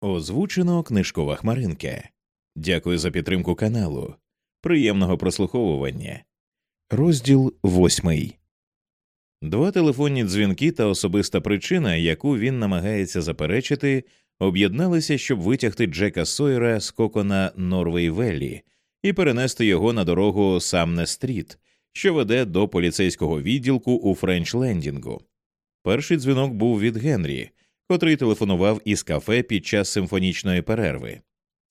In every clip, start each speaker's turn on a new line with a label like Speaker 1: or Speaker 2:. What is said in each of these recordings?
Speaker 1: Озвучено книжкова хмаринка. Дякую за підтримку каналу. Приємного прослуховування. Розділ восьмий. Два телефонні дзвінки та особиста причина, яку він намагається заперечити, об'єдналися, щоб витягти Джека Сойера з кокона Норвей Веллі і перенести його на дорогу Самне Стріт, що веде до поліцейського відділку у Френч Лендінгу. Перший дзвінок був від Генрі, котрий телефонував із кафе під час симфонічної перерви.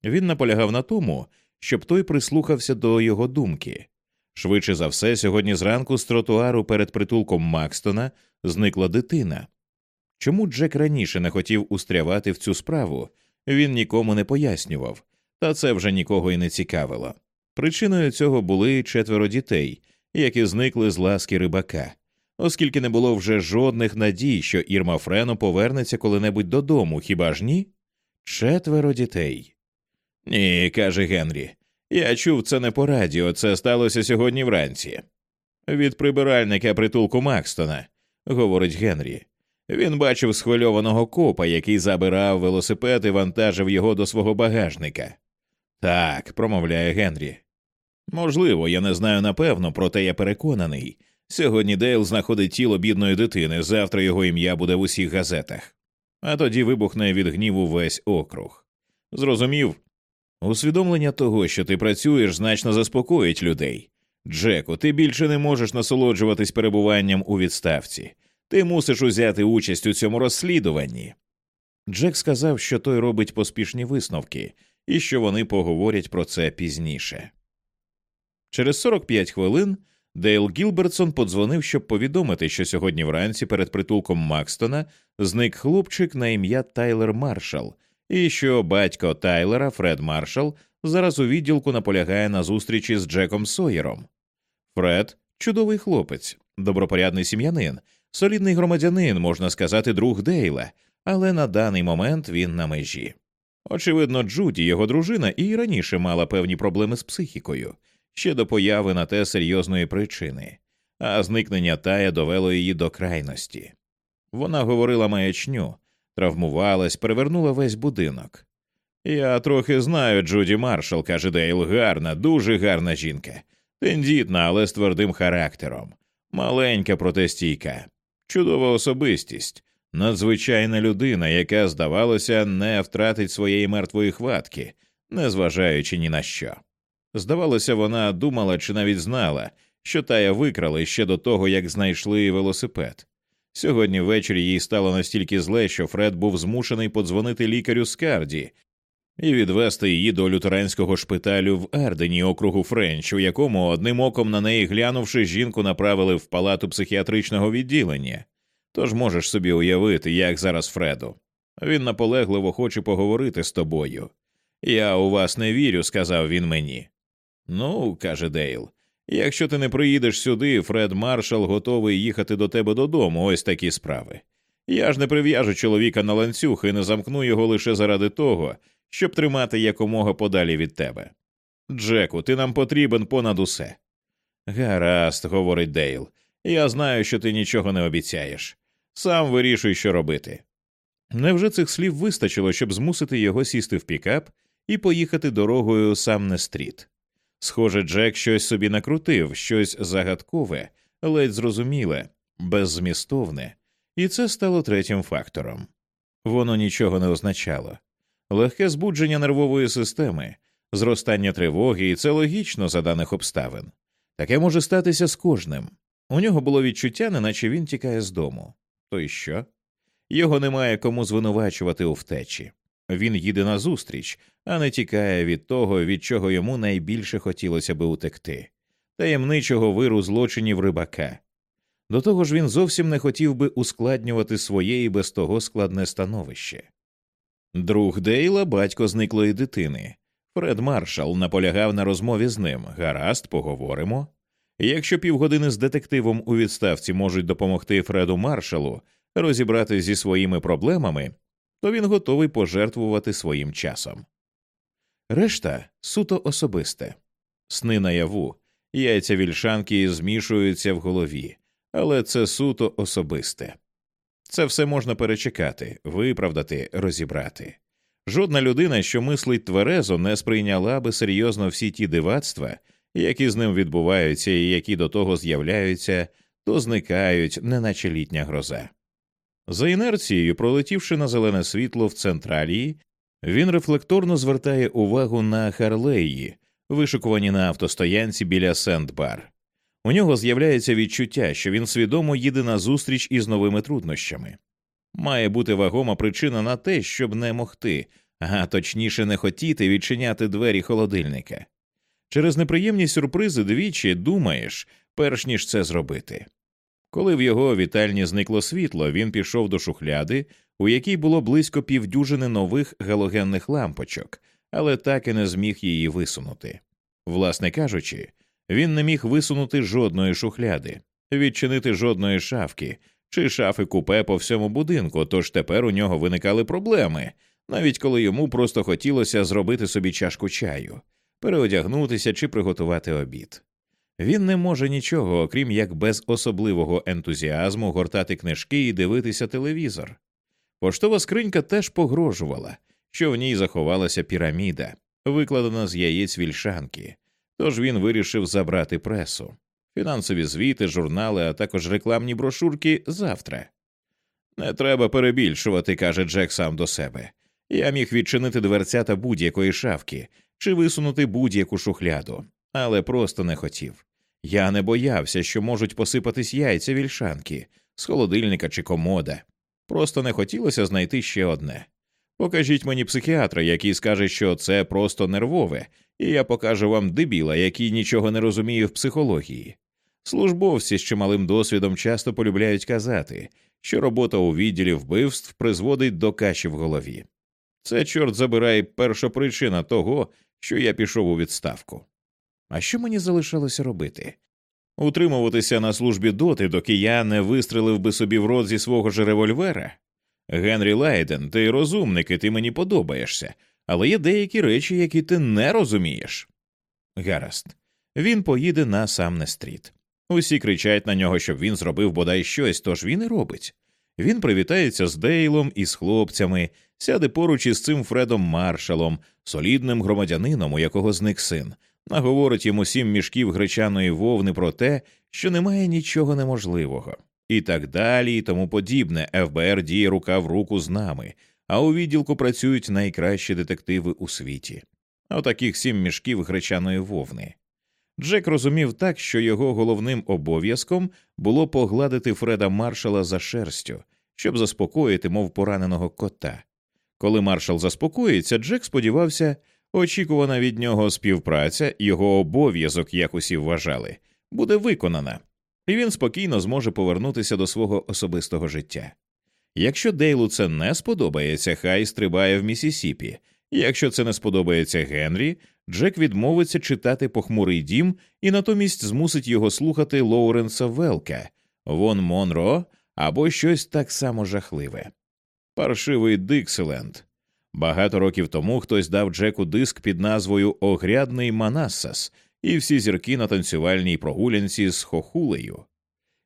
Speaker 1: Він наполягав на тому, щоб той прислухався до його думки. Швидше за все, сьогодні зранку з тротуару перед притулком Макстона зникла дитина. Чому Джек раніше не хотів устрявати в цю справу, він нікому не пояснював, та це вже нікого й не цікавило. Причиною цього були четверо дітей, які зникли з ласки рибака, оскільки не було вже жодних надій, що Ірма Френо повернеться коли-небудь додому, хіба ж ні? Четверо дітей. Ні, каже Генрі. Я чув це не по радіо, це сталося сьогодні вранці. Від прибиральника притулку Макстона, говорить Генрі. Він бачив схвильованого копа, який забирав велосипед і вантажив його до свого багажника. Так, промовляє Генрі. Можливо, я не знаю напевно, проте я переконаний. Сьогодні Дейл знаходить тіло бідної дитини, завтра його ім'я буде в усіх газетах. А тоді вибухне від гніву весь округ. Зрозумів, усвідомлення того, що ти працюєш, значно заспокоїть людей. Джеку, ти більше не можеш насолоджуватись перебуванням у відставці. Ти мусиш узяти участь у цьому розслідуванні. Джек сказав, що той робить поспішні висновки і що вони поговорять про це пізніше. Через 45 хвилин Дейл Гілбертсон подзвонив, щоб повідомити, що сьогодні вранці перед притулком Макстона зник хлопчик на ім'я Тайлер Маршал, і що батько Тайлера, Фред Маршал, зараз у відділку наполягає на зустрічі з Джеком Сойером. Фред чудовий хлопець, добропорядний сім'янин, солідний громадянин, можна сказати, друг Дейла, але на даний момент він на межі. Очевидно, Джуді, його дружина, і раніше мала певні проблеми з психікою ще до появи на те серйозної причини, а зникнення Тая довело її до крайності. Вона говорила маячню, травмувалась, перевернула весь будинок. Я трохи знаю Джуді Маршал, каже Дейл, гарна, дуже гарна жінка, тендітна, але з твердим характером, маленька протестійка, чудова особистість, надзвичайна людина, яка, здавалося, не втратить своєї мертвої хватки, незважаючи ні на що. Здавалося, вона думала чи навіть знала, що тая викрали ще до того, як знайшли велосипед. Сьогодні ввечері їй стало настільки зле, що Фред був змушений подзвонити лікарю Скарді і відвести її до лютеранського шпиталю в Ардені, округу Френч, у якому одним оком на неї глянувши, жінку направили в палату психіатричного відділення. Тож можеш собі уявити, як зараз Фреду. Він наполегливо хоче поговорити з тобою. Я у вас не вірю, сказав він мені. Ну, каже Дейл, якщо ти не приїдеш сюди, Фред Маршал готовий їхати до тебе додому, ось такі справи. Я ж не прив'яжу чоловіка на ланцюг і не замкну його лише заради того, щоб тримати якомога подалі від тебе. Джеку, ти нам потрібен понад усе. Гаразд, говорить Дейл, я знаю, що ти нічого не обіцяєш. Сам вирішуй, що робити. Невже цих слів вистачило, щоб змусити його сісти в пікап і поїхати дорогою Самнер-стріт? Схоже, Джек щось собі накрутив, щось загадкове, ледь зрозуміле, беззмістовне, і це стало третім фактором. Воно нічого не означало. Легке збудження нервової системи, зростання тривоги, і це логічно за даних обставин. Таке може статися з кожним. У нього було відчуття, неначе він тікає з дому. То й що? Його немає кому звинувачувати у втечі. Він їде назустріч, а не тікає від того, від чого йому найбільше хотілося би утекти таємничого виру злочинів рибака. До того ж, він зовсім не хотів би ускладнювати своє і без того складне становище. Друг Дейла, батько зниклої дитини. Фред Маршал наполягав на розмові з ним. Гаразд, поговоримо. Якщо півгодини з детективом у відставці можуть допомогти Фреду Маршалу розібрати зі своїми проблемами, то він готовий пожертвувати своїм часом. Решта суто особисте, сни наяву, яйця вільшанки змішуються в голові, але це суто особисте. Це все можна перечекати, виправдати, розібрати. Жодна людина, що мислить тверезо, не сприйняла би серйозно всі ті дивацтва, які з ним відбуваються і які до того з'являються, то зникають, неначе літня гроза. За інерцією, пролетівши на зелене світло в централії, він рефлекторно звертає увагу на Харлеї, вишикувані на автостоянці біля Сент-Бар. У нього з'являється відчуття, що він свідомо їде на зустріч із новими труднощами. Має бути вагома причина на те, щоб не могти, а точніше не хотіти відчиняти двері холодильника. Через неприємні сюрпризи двічі думаєш, перш ніж це зробити. Коли в його вітальні зникло світло, він пішов до шухляди, у якій було близько півдюжини нових галогенних лампочок, але так і не зміг її висунути. Власне кажучи, він не міг висунути жодної шухляди, відчинити жодної шафки чи шафи купе по всьому будинку, тож тепер у нього виникали проблеми, навіть коли йому просто хотілося зробити собі чашку чаю, переодягнутися чи приготувати обід. Він не може нічого, окрім як без особливого ентузіазму гортати книжки і дивитися телевізор. Поштова скринька теж погрожувала, що в ній заховалася піраміда, викладена з яєць вільшанки, тож він вирішив забрати пресу, фінансові звіти, журнали, а також рекламні брошурки завтра. Не треба перебільшувати, каже Джек сам до себе. Я міг відчинити дверцята будь-якої шавки чи висунути будь-яку шухляду, але просто не хотів. Я не боявся, що можуть посипатись яйця вільшанки з холодильника чи комода. Просто не хотілося знайти ще одне. Покажіть мені психіатра, який скаже, що це просто нервове, і я покажу вам дебіла, який нічого не розуміє в психології. Службовці з чималим досвідом часто полюбляють казати, що робота у відділі вбивств призводить до каші в голові. Це, чорт забирає, перша причина того, що я пішов у відставку. А що мені залишалося робити? Утримуватися на службі доти, доки я не вистрелив би собі в рот зі свого ж револьвера? Генрі Лайден, ти розумник, і ти мені подобаєшся, але є деякі речі, які ти не розумієш. Гаразд, він поїде на Самне стріт. Усі кричать на нього, щоб він зробив бодай щось, тож він і робить. Він привітається з Дейлом і з хлопцями, сяде поруч із цим Фредом Маршалом, солідним громадянином, у якого зник син, наговорить йому сім мішків гречаної вовни про те, що немає нічого неможливого, і так далі, і тому подібне. ФБР діє рука в руку з нами, а у відділку працюють найкращі детективи у світі. Отаких сім мішків гречаної вовни. Джек розумів так, що його головним обов'язком було погладити Фреда маршала за шерстю, щоб заспокоїти, мов пораненого кота. Коли маршал заспокоїться, Джек сподівався, очікувана від нього співпраця, його обов'язок, як усі вважали, буде виконана, і він спокійно зможе повернутися до свого особистого життя. Якщо Дейлу це не сподобається, хай стрибає в Місісіпі. Якщо це не сподобається Генрі, Джек відмовиться читати похмурий дім і натомість змусить його слухати Лоуренса Велка, Вон Монро або щось так само жахливе. Паршивий Дикселенд. Багато років тому хтось дав Джеку диск під назвою Огрядний Манассас і всі зірки на танцювальній прогулянці з хохулею.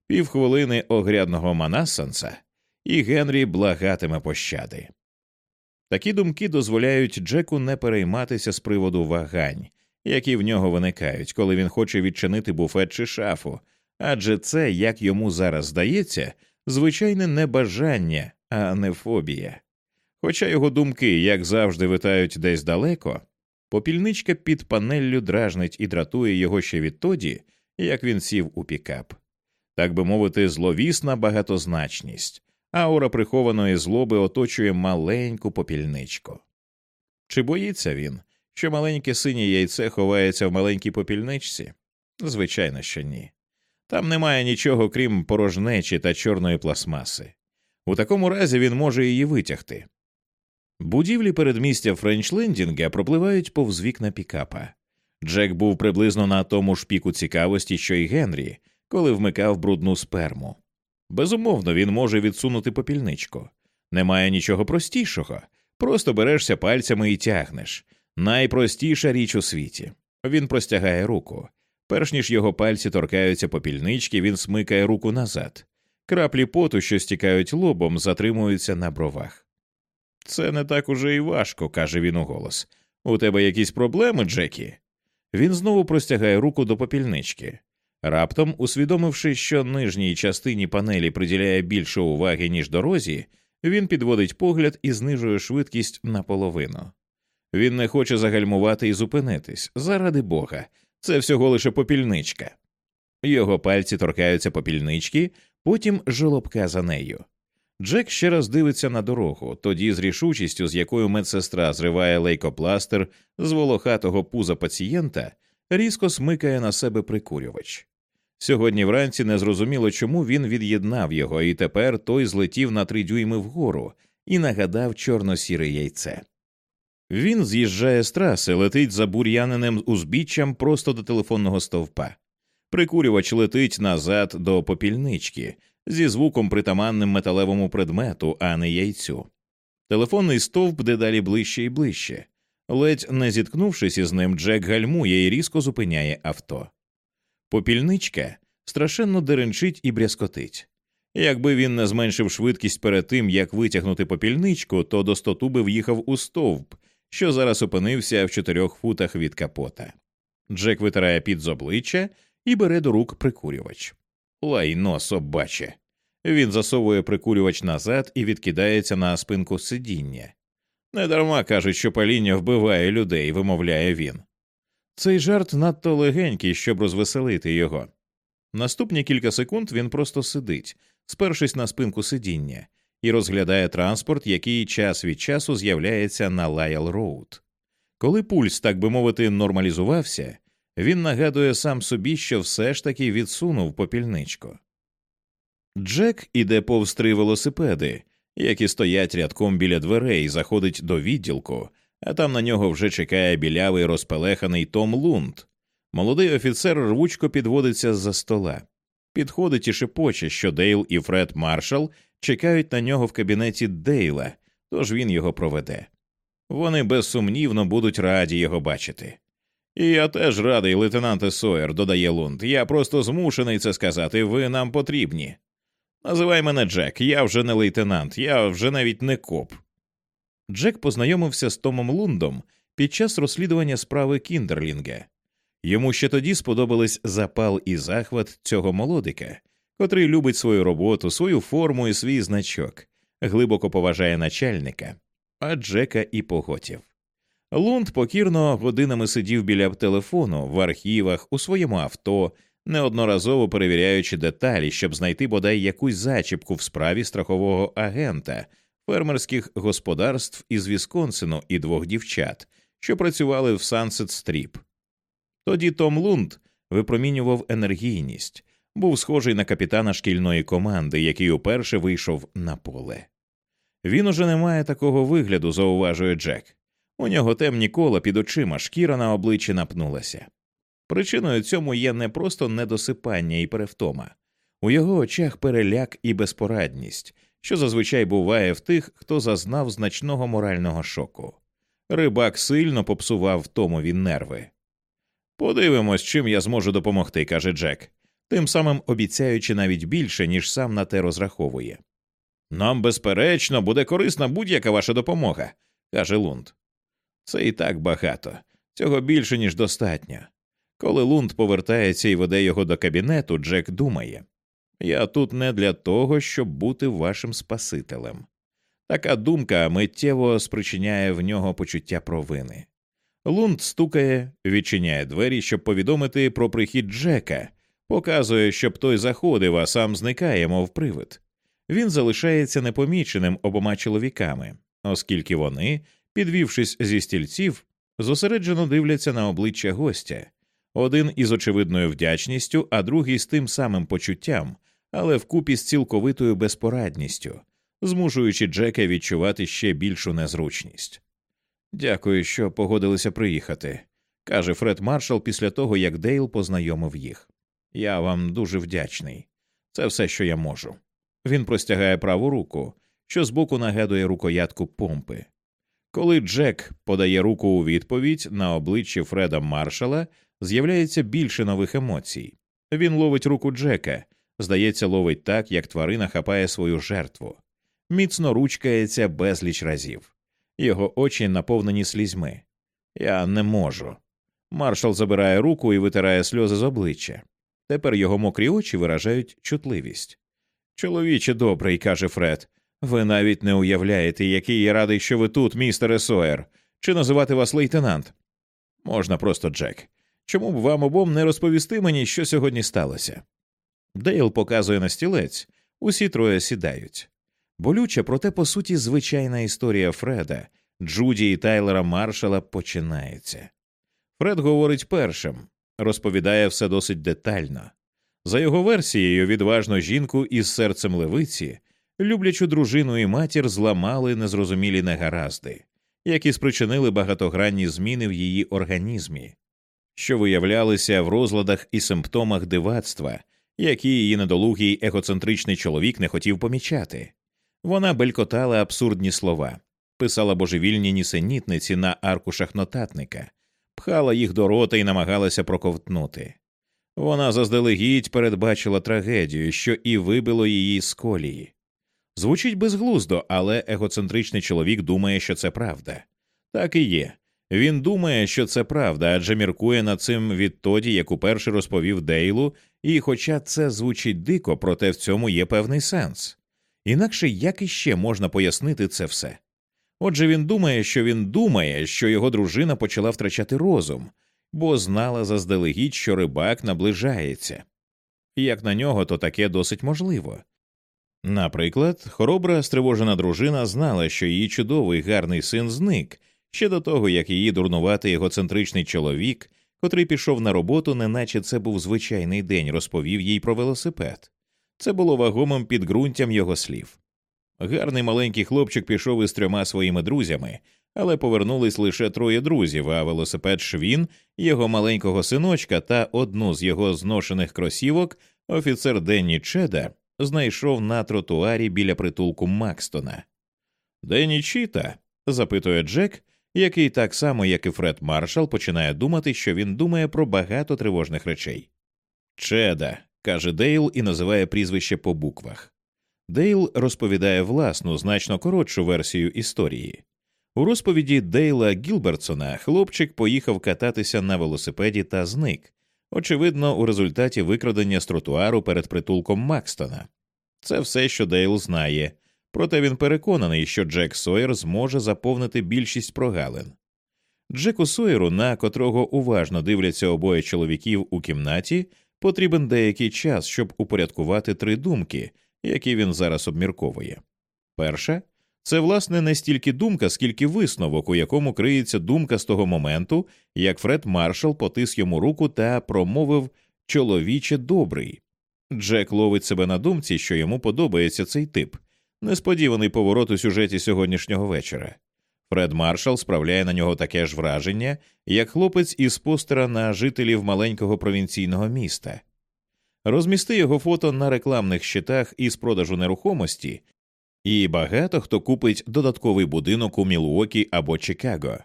Speaker 1: Півхвилини огрядного Манассанса, і Генрі благатиме пощади. Такі думки дозволяють Джеку не перейматися з приводу вагань, які в нього виникають, коли він хоче відчинити буфет чи шафу, адже це, як йому зараз здається, звичайне не бажання, а не фобія. Хоча його думки, як завжди, витають десь далеко, попільничка під панеллю дражнить і дратує його ще відтоді, як він сів у пікап. Так би мовити, зловісна багатозначність, аура прихованої злоби оточує маленьку попільничку. Чи боїться він, що маленьке синє яйце ховається в маленькій попільничці? Звичайно, що ні. Там немає нічого крім порожнечі та чорної пластмаси. У такому разі він може її витягти. Будівлі передмістя Френчлендінга пропливають повз вікна пікапа. Джек був приблизно на тому ж піку цікавості, що й Генрі, коли вмикав брудну сперму. Безумовно, він може відсунути попільничку. Немає нічого простішого. Просто берешся пальцями і тягнеш. Найпростіша річ у світі. Він простягає руку. Перш ніж його пальці торкаються попільнички, він смикає руку назад. Краплі поту, що стікають лобом, затримуються на бровах. Це не так уже і важко, каже він у голос. У тебе якісь проблеми, Джекі? Він знову простягає руку до попільнички. Раптом, усвідомивши, що нижній частині панелі приділяє більше уваги, ніж дорозі, він підводить погляд і знижує швидкість наполовину. Він не хоче загальмувати і зупинитись. Заради бога, це всього лише попільничка. Його пальці торкаються попільнички, потім жолобка за нею. Джек ще раз дивиться на дорогу, тоді з рішучістю, з якою медсестра зриває лейкопластир з волохатого пуза пацієнта, різко смикає на себе прикурювач. Сьогодні вранці незрозуміло, чому він від'єднав його, і тепер той злетів на три дюйми вгору і нагадав чорно-сіре яйце. Він з'їжджає з траси, летить за бур'яненим узбіччям просто до телефонного стовпа. Прикурювач летить назад до попільнички зі звуком притаманним металевому предмету, а не яйцю. Телефонний стовп дедалі ближче і ближче. Ледь не зіткнувшись із ним, Джек гальмує і різко зупиняє авто. Попільничка страшенно деренчить і брязкотить. Якби він не зменшив швидкість перед тим, як витягнути попільничку, то до стоту би в'їхав у стовп, що зараз опинився в чотирьох футах від капота. Джек витирає під з обличчя і бере до рук прикурювач. Лайно собаче. Він засовує прикурювач назад і відкидається на спинку сидіння. Недарма кажуть, що паління вбиває людей, вимовляє він. Цей жарт надто легенький, щоб розвеселити його. Наступні кілька секунд він просто сидить, спершись на спинку сидіння, і розглядає транспорт, який час від часу з'являється на Лайл Роуд. Коли пульс, так би мовити, нормалізувався, він нагадує сам собі, що все ж таки висунув попільничку. Джек іде повз три велосипеди, які стоять рядком біля дверей, заходить до відділку, а там на нього вже чекає білявий розпелеханий Том Лунд. Молодий офіцер рвучко підводиться з за стола, підходить і шепоче, що Дейл і Фред Маршал чекають на нього в кабінеті Дейла, тож він його проведе. Вони безсумнівно будуть раді його бачити. І я теж радий, лейтенанте Сойер, додає Лунд. Я просто змушений це сказати, ви нам потрібні. Називай мене Джек, я вже не лейтенант, я вже навіть не коп. Джек познайомився з Томом Лундом під час розслідування справи Кіндерлінга. Йому ще тоді сподобались запал і захват цього молодика, котрий любить свою роботу, свою форму і свій значок, глибоко поважає начальника, а Джека і поготів. Лунд покірно годинами сидів біля телефону в архівах у своєму авто, неодноразово перевіряючи деталі, щоб знайти бодай якусь зачіпку в справі страхового агента, фермерських господарств із Вісконсину і двох дівчат, що працювали в Сансет Стріп. Тоді Том Лунд випромінював енергійність, був схожий на капітана шкільної команди, який уперше вийшов на поле. Він уже не має такого вигляду, зауважує Джек. У нього темні кола під очима, шкіра на обличчі напнулася. Причиною цьому є не просто недосипання і перевтома, у його очах переляк і безпорадність, що зазвичай буває в тих, хто зазнав значного морального шоку. Рибак сильно попсував Томові нерви. Подивимось, чим я зможу допомогти, каже Джек, тим самим обіцяючи навіть більше, ніж сам на те розраховує. Нам, безперечно, буде корисна будь-яка ваша допомога, каже Лунд. Це і так багато, цього більше, ніж достатньо. Коли Лунд повертається і веде його до кабінету, Джек думає я тут не для того, щоб бути вашим спасителем. Така думка миттєво спричиняє в нього почуття провини. Лунд стукає, відчиняє двері, щоб повідомити про прихід Джека, показує, щоб той заходив, а сам зникає, мов привид. Він залишається непоміченим обома чоловіками, оскільки вони, підвівшись зі стільців, зосереджено дивляться на обличчя гостя, один із очевидною вдячністю, а другий з тим самим почуттям, але вкупі з цілковитою безпорадністю, змушуючи Джека відчувати ще більшу незручність. Дякую, що погодилися приїхати, каже Фред Маршал після того, як Дейл познайомив їх. Я вам дуже вдячний. Це все, що я можу. Він простягає праву руку, що збоку нагадує рукоятку помпи. Коли Джек подає руку у відповідь, на обличчі Фреда Маршала з'являється більше нових емоцій. Він ловить руку Джека, здається, ловить так, як тварина хапає свою жертву. міцно ручкається безліч разів. Його очі наповнені слізьми. Я не можу. Маршал забирає руку і витирає сльози з обличчя. Тепер його мокрі очі виражають чутливість. Чоловіче добрий, каже Фред. Ви навіть не уявляєте, який я радий, що ви тут, містере Сойер. Чи називати вас лейтенант? Можна просто Джек. Чому б вам обом не розповісти мені, що сьогодні сталося? Дейл показує на стілець, усі троє сідають. Болюча, проте, по суті, звичайна історія Фреда, Джуді і Тайлера Маршала починається. Фред говорить першим, розповідає все досить детально. За його версією, відважну жінку із серцем левиці, люблячу дружину і матір зламали незрозумілі негаразди, які спричинили багатогранні зміни в її організмі, що виявлялися в розладах і симптомах дивацтва, які її недолугий егоцентричний чоловік не хотів помічати. Вона белькотала абсурдні слова, писала божевільні нісенітниці на аркушах нотатника, пхала їх до рота і намагалася проковтнути. Вона заздалегідь передбачила трагедію, що і вибило її з колії. Звучить безглуздо, але егоцентричний чоловік думає, що це правда. Так і є. Він думає, що це правда, адже міркує над цим відтоді, як уперше розповів Дейлу, і, хоча це звучить дико, проте в цьому є певний сенс. Інакше як іще можна пояснити це все? Отже, він думає, що він думає, що його дружина почала втрачати розум, бо знала заздалегідь, що рибак наближається. Як на нього, то таке досить можливо. Наприклад, хоробра стривожена дружина знала, що її чудовий гарний син зник ще до того, як її дурнуватий егоцентричний чоловік, котрий пішов на роботу, неначе це був звичайний день, розповів їй про велосипед. Це було вагомим підґрунтям його слів. Гарний маленький хлопчик пішов із трьома своїми друзями, але повернулись лише троє друзів, а велосипед Швін, його маленького синочка та одну з його зношених кросівок офіцер Денні Чеда знайшов на тротуарі біля притулку Макстона. Денні Чіта? запитує Джек, який так само, як і Фред Маршал, починає думати, що він думає про багато тривожних речей. Чеда, каже Дейл і називає прізвище по буквах. Дейл розповідає власну, значно коротшу версію історії. У розповіді Дейла Гілбертсона хлопчик поїхав кататися на велосипеді та зник, очевидно, у результаті викрадення з тротуару перед притулком Макстона. Це все, що Дейл знає, проте він переконаний, що Джек Сойер зможе заповнити більшість прогалин. Джеку Сойеру, на котрого уважно дивляться обоє чоловіків у кімнаті, потрібен деякий час, щоб упорядкувати три думки, які він зараз обмірковує. Перша це, власне, не стільки думка, скільки висновок, у якому криється думка з того моменту, як Фред Маршал потис йому руку та промовив чоловіче добрий. Джек ловить себе на думці, що йому подобається цей тип, несподіваний поворот у сюжеті сьогоднішнього вечора. Фред Маршал справляє на нього таке ж враження, як хлопець із постера на жителів маленького провінційного міста. Розмісти його фото на рекламних щитах із продажу нерухомості, і багато хто купить додатковий будинок у Мілуокі або Чикаго.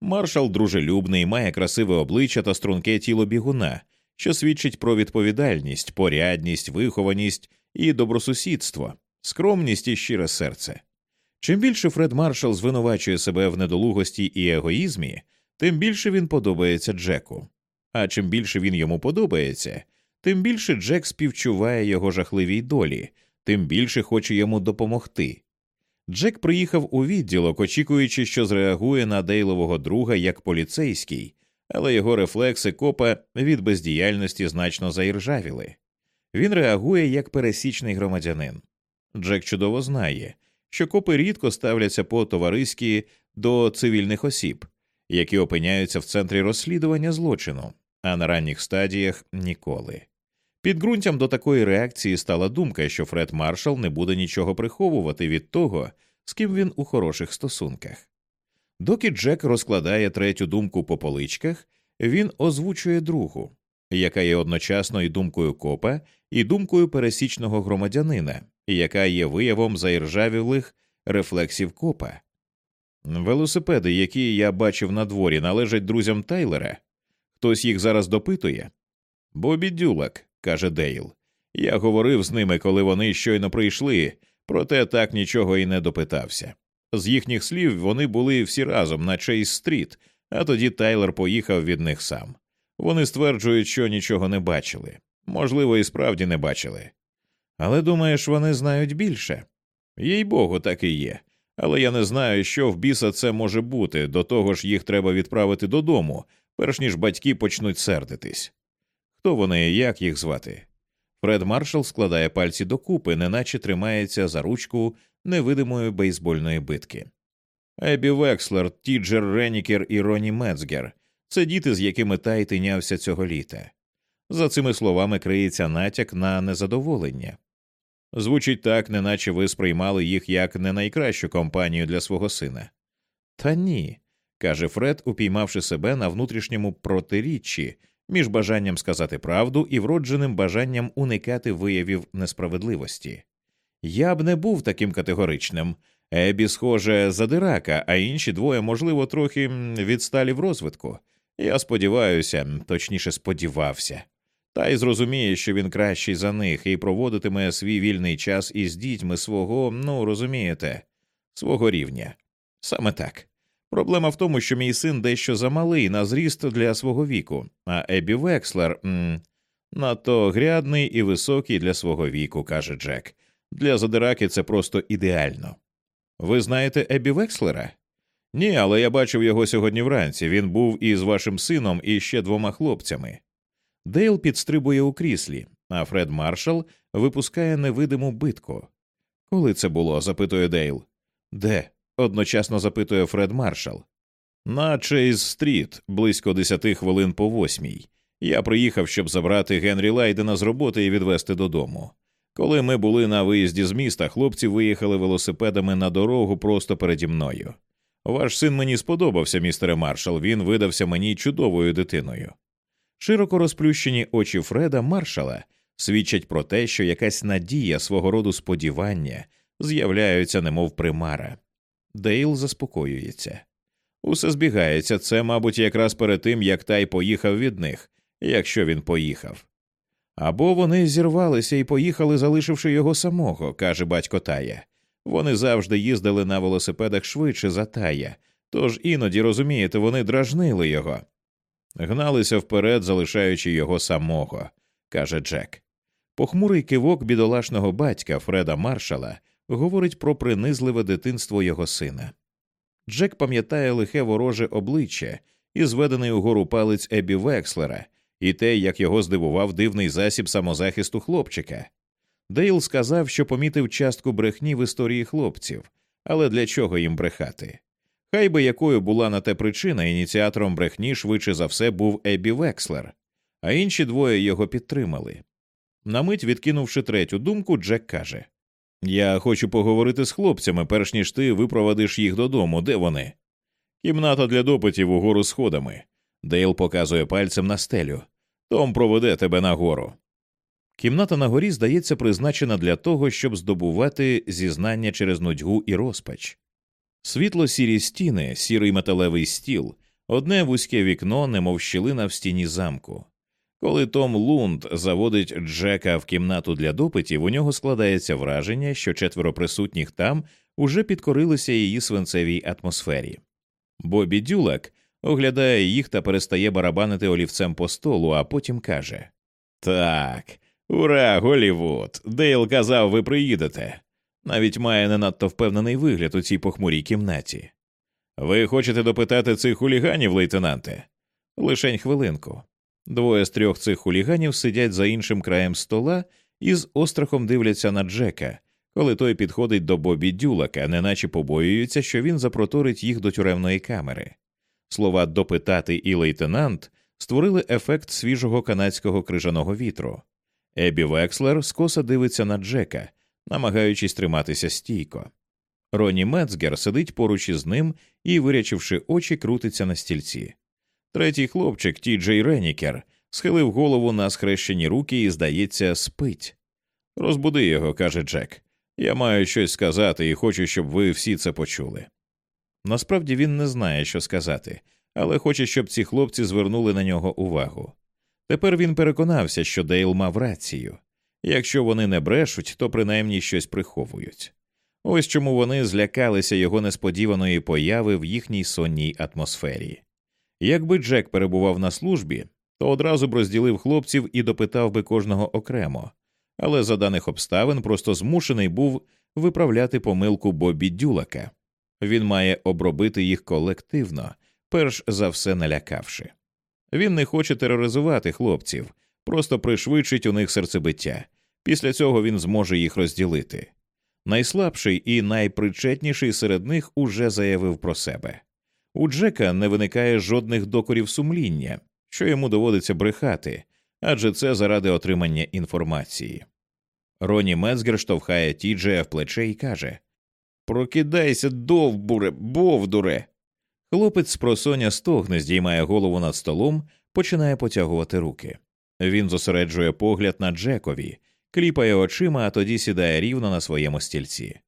Speaker 1: Маршал дружелюбний, має красиве обличчя та струнке тіло бігуна, що свідчить про відповідальність, порядність, вихованість і добросусідство, скромність і щире серце. Чим більше Фред Маршал звинувачує себе в недолугості і егоїзмі, тим більше він подобається Джеку. А чим більше він йому подобається, тим більше Джек співчуває його жахливій долі, тим більше хоче йому допомогти. Джек приїхав у відділок, очікуючи, що зреагує на Дейлового друга як поліцейський, але його рефлекси копа від бездіяльності значно заіржавіли. Він реагує як пересічний громадянин. Джек чудово знає, що копи рідко ставляться по товариськи до цивільних осіб, які опиняються в центрі розслідування злочину, а на ранніх стадіях ніколи. Підґрунтям до такої реакції стала думка, що Фред Маршал не буде нічого приховувати від того, з ким він у хороших стосунках. Доки Джек розкладає третю думку по поличках, він озвучує другу, яка є одночасно і думкою копа, і думкою пересічного громадянина, яка є виявом заіржавілих рефлексів копа. Велосипеди, які я бачив на дворі, належать друзям Тайлера. Хтось їх зараз допитує. Бобі Дюлак, каже Дейл. Я говорив з ними, коли вони щойно прийшли, Проте так нічого і не допитався. З їхніх слів вони були всі разом на Чейз стріт, а тоді Тайлер поїхав від них сам. Вони стверджують, що нічого не бачили. Можливо, і справді не бачили. Але думаєш, вони знають більше? Їй богу, так і є. Але я не знаю, що в біса це може бути, до того ж їх треба відправити додому, перш ніж батьки почнуть сердитись. Хто вони і як їх звати? Фред Маршал складає пальці докупи, неначе тримається за ручку невидимої бейсбольної битки. Ебі Векслер, Тіджер Ренікер і Роні Мецгер це діти, з якими Тай тинявся цього літа. За цими словами криється натяк на незадоволення. Звучить так, неначе ви сприймали їх як не найкращу компанію для свого сина. Та ні, каже Фред, упіймавши себе на внутрішньому протиріччі між бажанням сказати правду і вродженим бажанням уникати виявів несправедливості. Я б не був таким категоричним. Ебі, схоже, задирака, а інші двоє, можливо, трохи відсталі в розвитку. Я сподіваюся, точніше сподівався. Та й зрозуміє, що він кращий за них і проводитиме свій вільний час із дітьми свого, ну розумієте, свого рівня. Саме так. Проблема в тому, що мій син дещо замалий на зріст для свого віку, а Ебі Векслер надто огрядний і високий для свого віку, каже Джек. Для задираки це просто ідеально. Ви знаєте Ебі Векслера? Ні, але я бачив його сьогодні вранці. Він був із вашим сином і ще двома хлопцями. Дейл підстрибує у кріслі, а Фред Маршал випускає невидиму битку. Коли це було? запитує Дейл. Де? Одночасно запитує Фред Маршал. На Чейз Стріт, близько десяти хвилин по восьмій. Я приїхав, щоб забрати Генрі Лайдена з роботи і відвезти додому. Коли ми були на виїзді з міста, хлопці виїхали велосипедами на дорогу просто переді мною. Ваш син мені сподобався, містере Маршал, він видався мені чудовою дитиною. Широко розплющені очі Фреда Маршала свідчать про те, що якась надія свого роду сподівання з'являються, немов примара. Дейл заспокоюється. Усе збігається, це, мабуть, якраз перед тим, як Тай поїхав від них, якщо він поїхав. Або вони зірвалися і поїхали, залишивши його самого, каже батько Тая. Вони завжди їздили на велосипедах швидше за Тая, тож іноді, розумієте, вони дражнили його. Гналися вперед, залишаючи його самого, каже Джек. Похмурий кивок бідолашного батька Фреда Маршала говорить про принизливе дитинство його сина. Джек пам'ятає лихе вороже обличчя і зведений угору палець Ебі Векслера, і те, як його здивував дивний засіб самозахисту хлопчика. Дейл сказав, що помітив частку брехні в історії хлопців, але для чого їм брехати? Хай би якою була на те причина, ініціатором брехні швидше за все був Ебі Векслер, а інші двоє його підтримали. На мить відкинувши третю думку, Джек каже Я хочу поговорити з хлопцями, перш ніж ти випровадиш їх додому. Де вони? Кімната для допитів угору сходами. Дейл показує пальцем на стелю. Том проведе тебе нагору. Кімната нагорі здається призначена для того, щоб здобувати зізнання через нудьгу і розпач. Світло-сірі стіни, сірий металевий стіл, одне вузьке вікно, немов щілина в стіні замку. Коли Том Лунд заводить Джека в кімнату для допитів, у нього складається враження, що четверо присутніх там уже підкорилися її свинцевій атмосфері. Бобі Дюлак оглядає їх та перестає барабанити олівцем по столу, а потім каже Так, ура, Голівуд! Дейл казав, ви приїдете. Навіть має не надто впевнений вигляд у цій похмурій кімнаті. Ви хочете допитати цих хуліганів, лейтенанте? Лишень хвилинку. Двоє з трьох цих хуліганів сидять за іншим краєм стола і з острахом дивляться на Джека, коли той підходить до Бобі Дюлака, неначе побоюються, що він запроторить їх до тюремної камери. Слова допитати і лейтенант створили ефект свіжого канадського крижаного вітру. Ебі Векслер скоса дивиться на Джека, намагаючись триматися стійко. Роні Мецгер сидить поруч із ним і, вирячивши очі, крутиться на стільці. Третій хлопчик, Ті Джей Ренікер, схилив голову на схрещені руки і, здається, спить. Розбуди його, каже Джек. Я маю щось сказати і хочу, щоб ви всі це почули. Насправді він не знає, що сказати, але хоче, щоб ці хлопці звернули на нього увагу. Тепер він переконався, що Дейл мав рацію якщо вони не брешуть, то принаймні щось приховують. Ось чому вони злякалися його несподіваної появи в їхній сонній атмосфері. Якби Джек перебував на службі, то одразу б розділив хлопців і допитав би кожного окремо, але за даних обставин просто змушений був виправляти помилку Бобі Дюлака. Він має обробити їх колективно, перш за все налякавши. Він не хоче тероризувати хлопців, просто пришвидшить у них серцебиття. Після цього він зможе їх розділити. Найслабший і найпричетніший серед них уже заявив про себе. У Джека не виникає жодних докорів сумління, що йому доводиться брехати, адже це заради отримання інформації. Роні Мецгер штовхає Тіджея в плече і каже Прокидайся, довбуре, бовдуре. Хлопець з просоня стогне, здіймає голову над столом, починає потягувати руки. Він зосереджує погляд на Джекові, кліпає очима, а тоді сідає рівно на своєму стільці.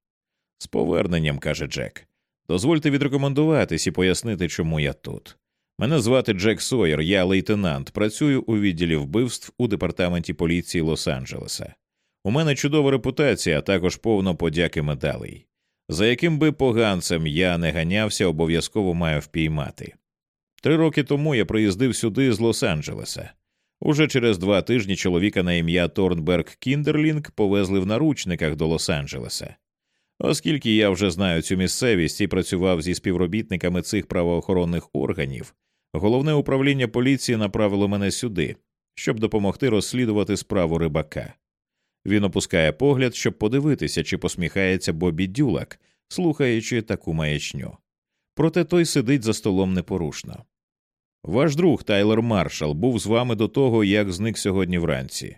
Speaker 1: З поверненням, каже Джек, дозвольте відрекомендуватись і пояснити, чому я тут. Мене звати Джек Сойер, я лейтенант, працюю у відділі вбивств у департаменті поліції Лос-Анджелеса. У мене чудова репутація, а також повно подяки медалей. За яким би поганцем я не ганявся, обов'язково маю впіймати. Три роки тому я приїздив сюди з Лос-Анджелеса. Уже через два тижні чоловіка на ім'я Торнберг Кіндерлінг повезли в наручниках до Лос-Анджелеса. Оскільки я вже знаю цю місцевість і працював зі співробітниками цих правоохоронних органів, головне управління поліції направило мене сюди, щоб допомогти розслідувати справу рибака. Він опускає погляд, щоб подивитися, чи посміхається Бобі Дюлак, слухаючи таку маячню. Проте той сидить за столом непорушно. Ваш друг Тайлер Маршал був з вами до того, як зник сьогодні вранці.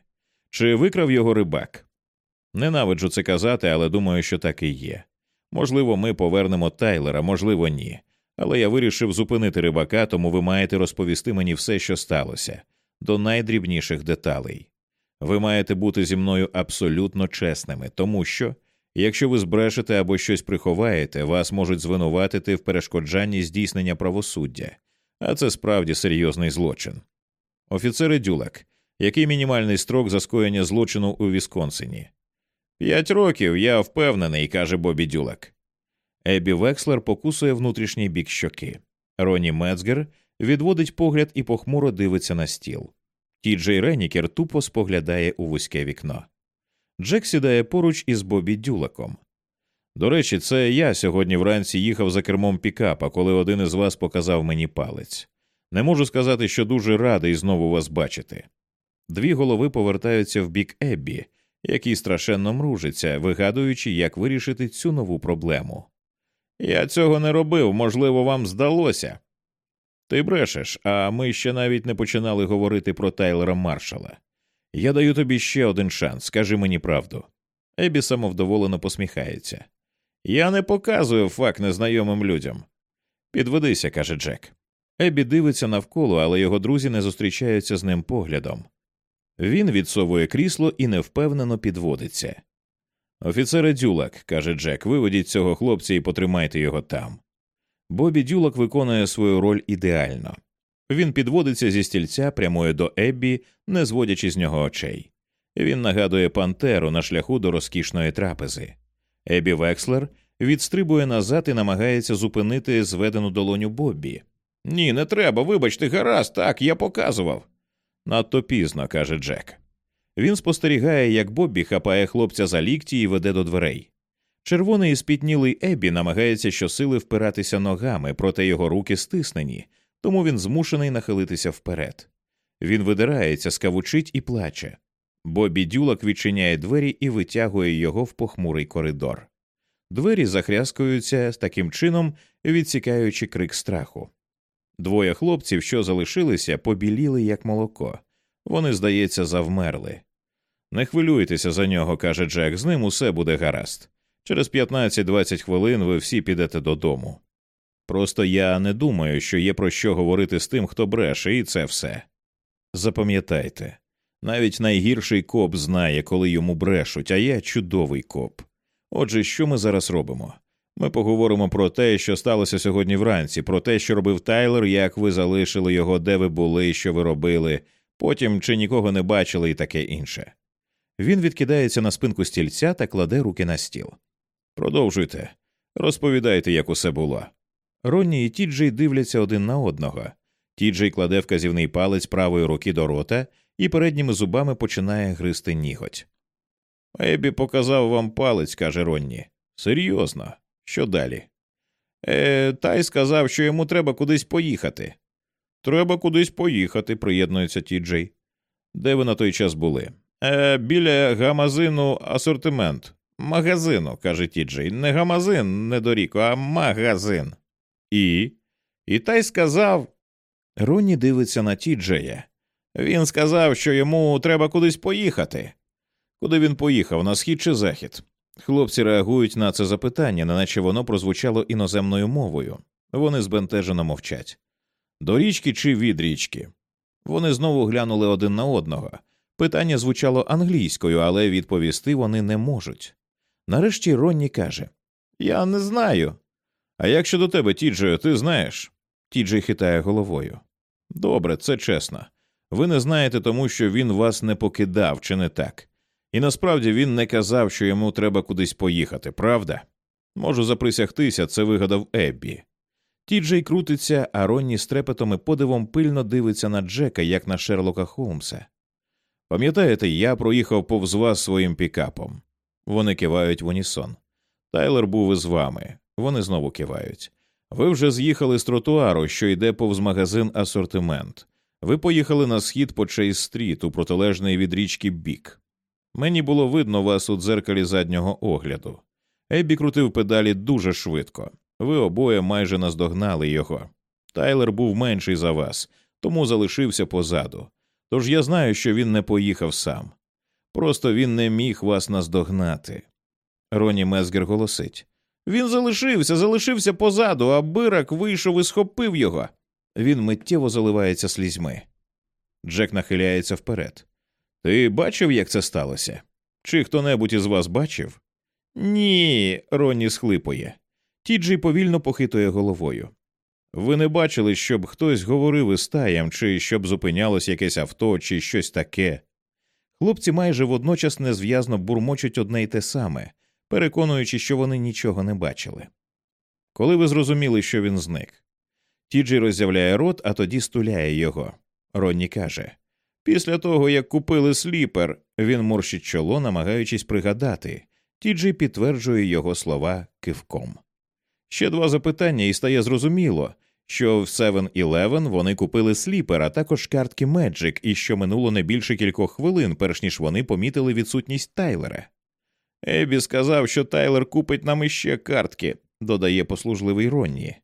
Speaker 1: Чи викрав його рибак? Ненавиджу це казати, але думаю, що так і є. Можливо, ми повернемо Тайлера, можливо, ні. Але я вирішив зупинити рибака, тому ви маєте розповісти мені все, що сталося, до найдрібніших деталей. Ви маєте бути зі мною абсолютно чесними, тому що, якщо ви збрешете або щось приховаєте, вас можуть звинуватити в перешкоджанні здійснення правосуддя, а це справді серйозний злочин. Офіцери Дюлак, який мінімальний строк за скоєння злочину у Вісконсині? П'ять років, я впевнений, каже Бобі Дюлак. Ебі Векслер покусує внутрішній бік щоки. Роні Мецгер відводить погляд і похмуро дивиться на стіл. Тіджей Ренікер тупо споглядає у вузьке вікно. Джек сідає поруч із Бобі Дюлаком. До речі, це я сьогодні вранці їхав за кермом пікапа, коли один із вас показав мені палець. Не можу сказати, що дуже радий знову вас бачити. Дві голови повертаються в бік Еббі, який страшенно мружиться, вигадуючи, як вирішити цю нову проблему. Я цього не робив, можливо, вам здалося. Ти брешеш, а ми ще навіть не починали говорити про Тайлера Маршала. Я даю тобі ще один шанс, скажи мені правду. Ебі самовдоволено посміхається. Я не показую факт незнайомим людям. Підведися, каже Джек. Ебі дивиться навколо, але його друзі не зустрічаються з ним поглядом. Він відсовує крісло і невпевнено підводиться. Офіцере Дюлак, каже Джек, виведіть цього хлопця і потримайте його там. Бобі Дюлак виконує свою роль ідеально. Він підводиться зі стільця прямує до Еббі, не зводячи з нього очей. Він нагадує пантеру на шляху до розкішної трапези. Ебі Векслер відстрибує назад і намагається зупинити зведену долоню Боббі. Ні, не треба, вибачте, гаразд, так, я показував. Надто пізно, каже Джек. Він спостерігає, як Боббі хапає хлопця за лікті і веде до дверей. Червоний і спітнілий Еббі намагається щосили впиратися ногами, проте його руки стиснені, тому він змушений нахилитися вперед. Він видирається, скавучить і плаче. Бобі дюлак відчиняє двері і витягує його в похмурий коридор. Двері захряскуються таким чином, відсікаючи крик страху. Двоє хлопців, що залишилися, побіліли, як молоко. Вони, здається, завмерли. Не хвилюйтеся за нього, каже Джек, з ним усе буде гаразд. Через 15-20 хвилин ви всі підете додому. Просто я не думаю, що є про що говорити з тим, хто бреше, і це все. Запам'ятайте, навіть найгірший коп знає, коли йому брешуть, а я чудовий коп. Отже, що ми зараз робимо? Ми поговоримо про те, що сталося сьогодні вранці, про те, що робив Тайлер, як ви залишили його, де ви були, що ви робили, потім чи нікого не бачили і таке інше. Він відкидається на спинку стільця та кладе руки на стіл. Продовжуйте, розповідайте, як усе було. Ронні і Тіджей дивляться один на одного. Тіджей кладе вказівний палець правої руки до рота і передніми зубами починає гризти ніготь. Ебі показав вам палець, каже Ронні. Серйозно, що далі? Е, Тай сказав, що йому треба кудись поїхати. Треба кудись поїхати, приєднується Тіджей. Де ви на той час були? Е, Біля гамазину асортимент. Магазину, каже Тіджей. Не гамазин, не доріко, а магазин. І. І Тай сказав. Ронні дивиться на Тіджея. Він сказав, що йому треба кудись поїхати. Куди він поїхав, на схід чи захід? Хлопці реагують на це запитання, неначе воно прозвучало іноземною мовою. Вони збентежено мовчать. До річки чи від річки? Вони знову глянули один на одного. Питання звучало англійською, але відповісти вони не можуть. Нарешті Ронні каже Я не знаю. А як щодо тебе, Тіджею, ти знаєш? Тіджей хитає головою. Добре, це чесно. Ви не знаєте тому, що він вас не покидав, чи не так? І насправді він не казав, що йому треба кудись поїхати, правда? Можу заприсягтися, це вигадав Еббі. Тіджей крутиться, а Ронні з трепетом і подивом пильно дивиться на Джека, як на Шерлока Холмса. Пам'ятаєте, я проїхав повз вас своїм пікапом. Вони кивають в унісон. Тайлер був із вами. Вони знову кивають. Ви вже з'їхали з тротуару, що йде повз магазин асортимент. Ви поїхали на схід по Чейз стріт у протилежний від річки бік. Мені було видно вас у дзеркалі заднього огляду. Еббі крутив педалі дуже швидко. Ви обоє майже наздогнали його. Тайлер був менший за вас, тому залишився позаду. Тож я знаю, що він не поїхав сам. Просто він не міг вас наздогнати. Роні Мезгер голосить. Він залишився, залишився позаду, а бирак вийшов і схопив його. Він миттєво заливається слізьми. Джек нахиляється вперед. Ти бачив, як це сталося? Чи хто небудь із вас бачив? Ні, Ронні схлипує. Тіджі повільно похитує головою. Ви не бачили, щоб хтось говорив із таєм, чи щоб зупинялось якесь авто, чи щось таке. Хлопці майже водночас незв'язно бурмочуть одне й те саме, переконуючи, що вони нічого не бачили. Коли ви зрозуміли, що він зник, Тіджі роззявляє рот, а тоді стуляє його. Ронні каже Після того, як купили сліпер, він морщить чоло, намагаючись пригадати. Ті Джей підтверджує його слова кивком. Ще два запитання, і стає зрозуміло, що в 7-Eleven вони купили сліпер, а також картки Magic, і що минуло не більше кількох хвилин, перш ніж вони помітили відсутність Тайлера. Ебі сказав, що Тайлер купить нам іще картки, додає послужливий Ронні.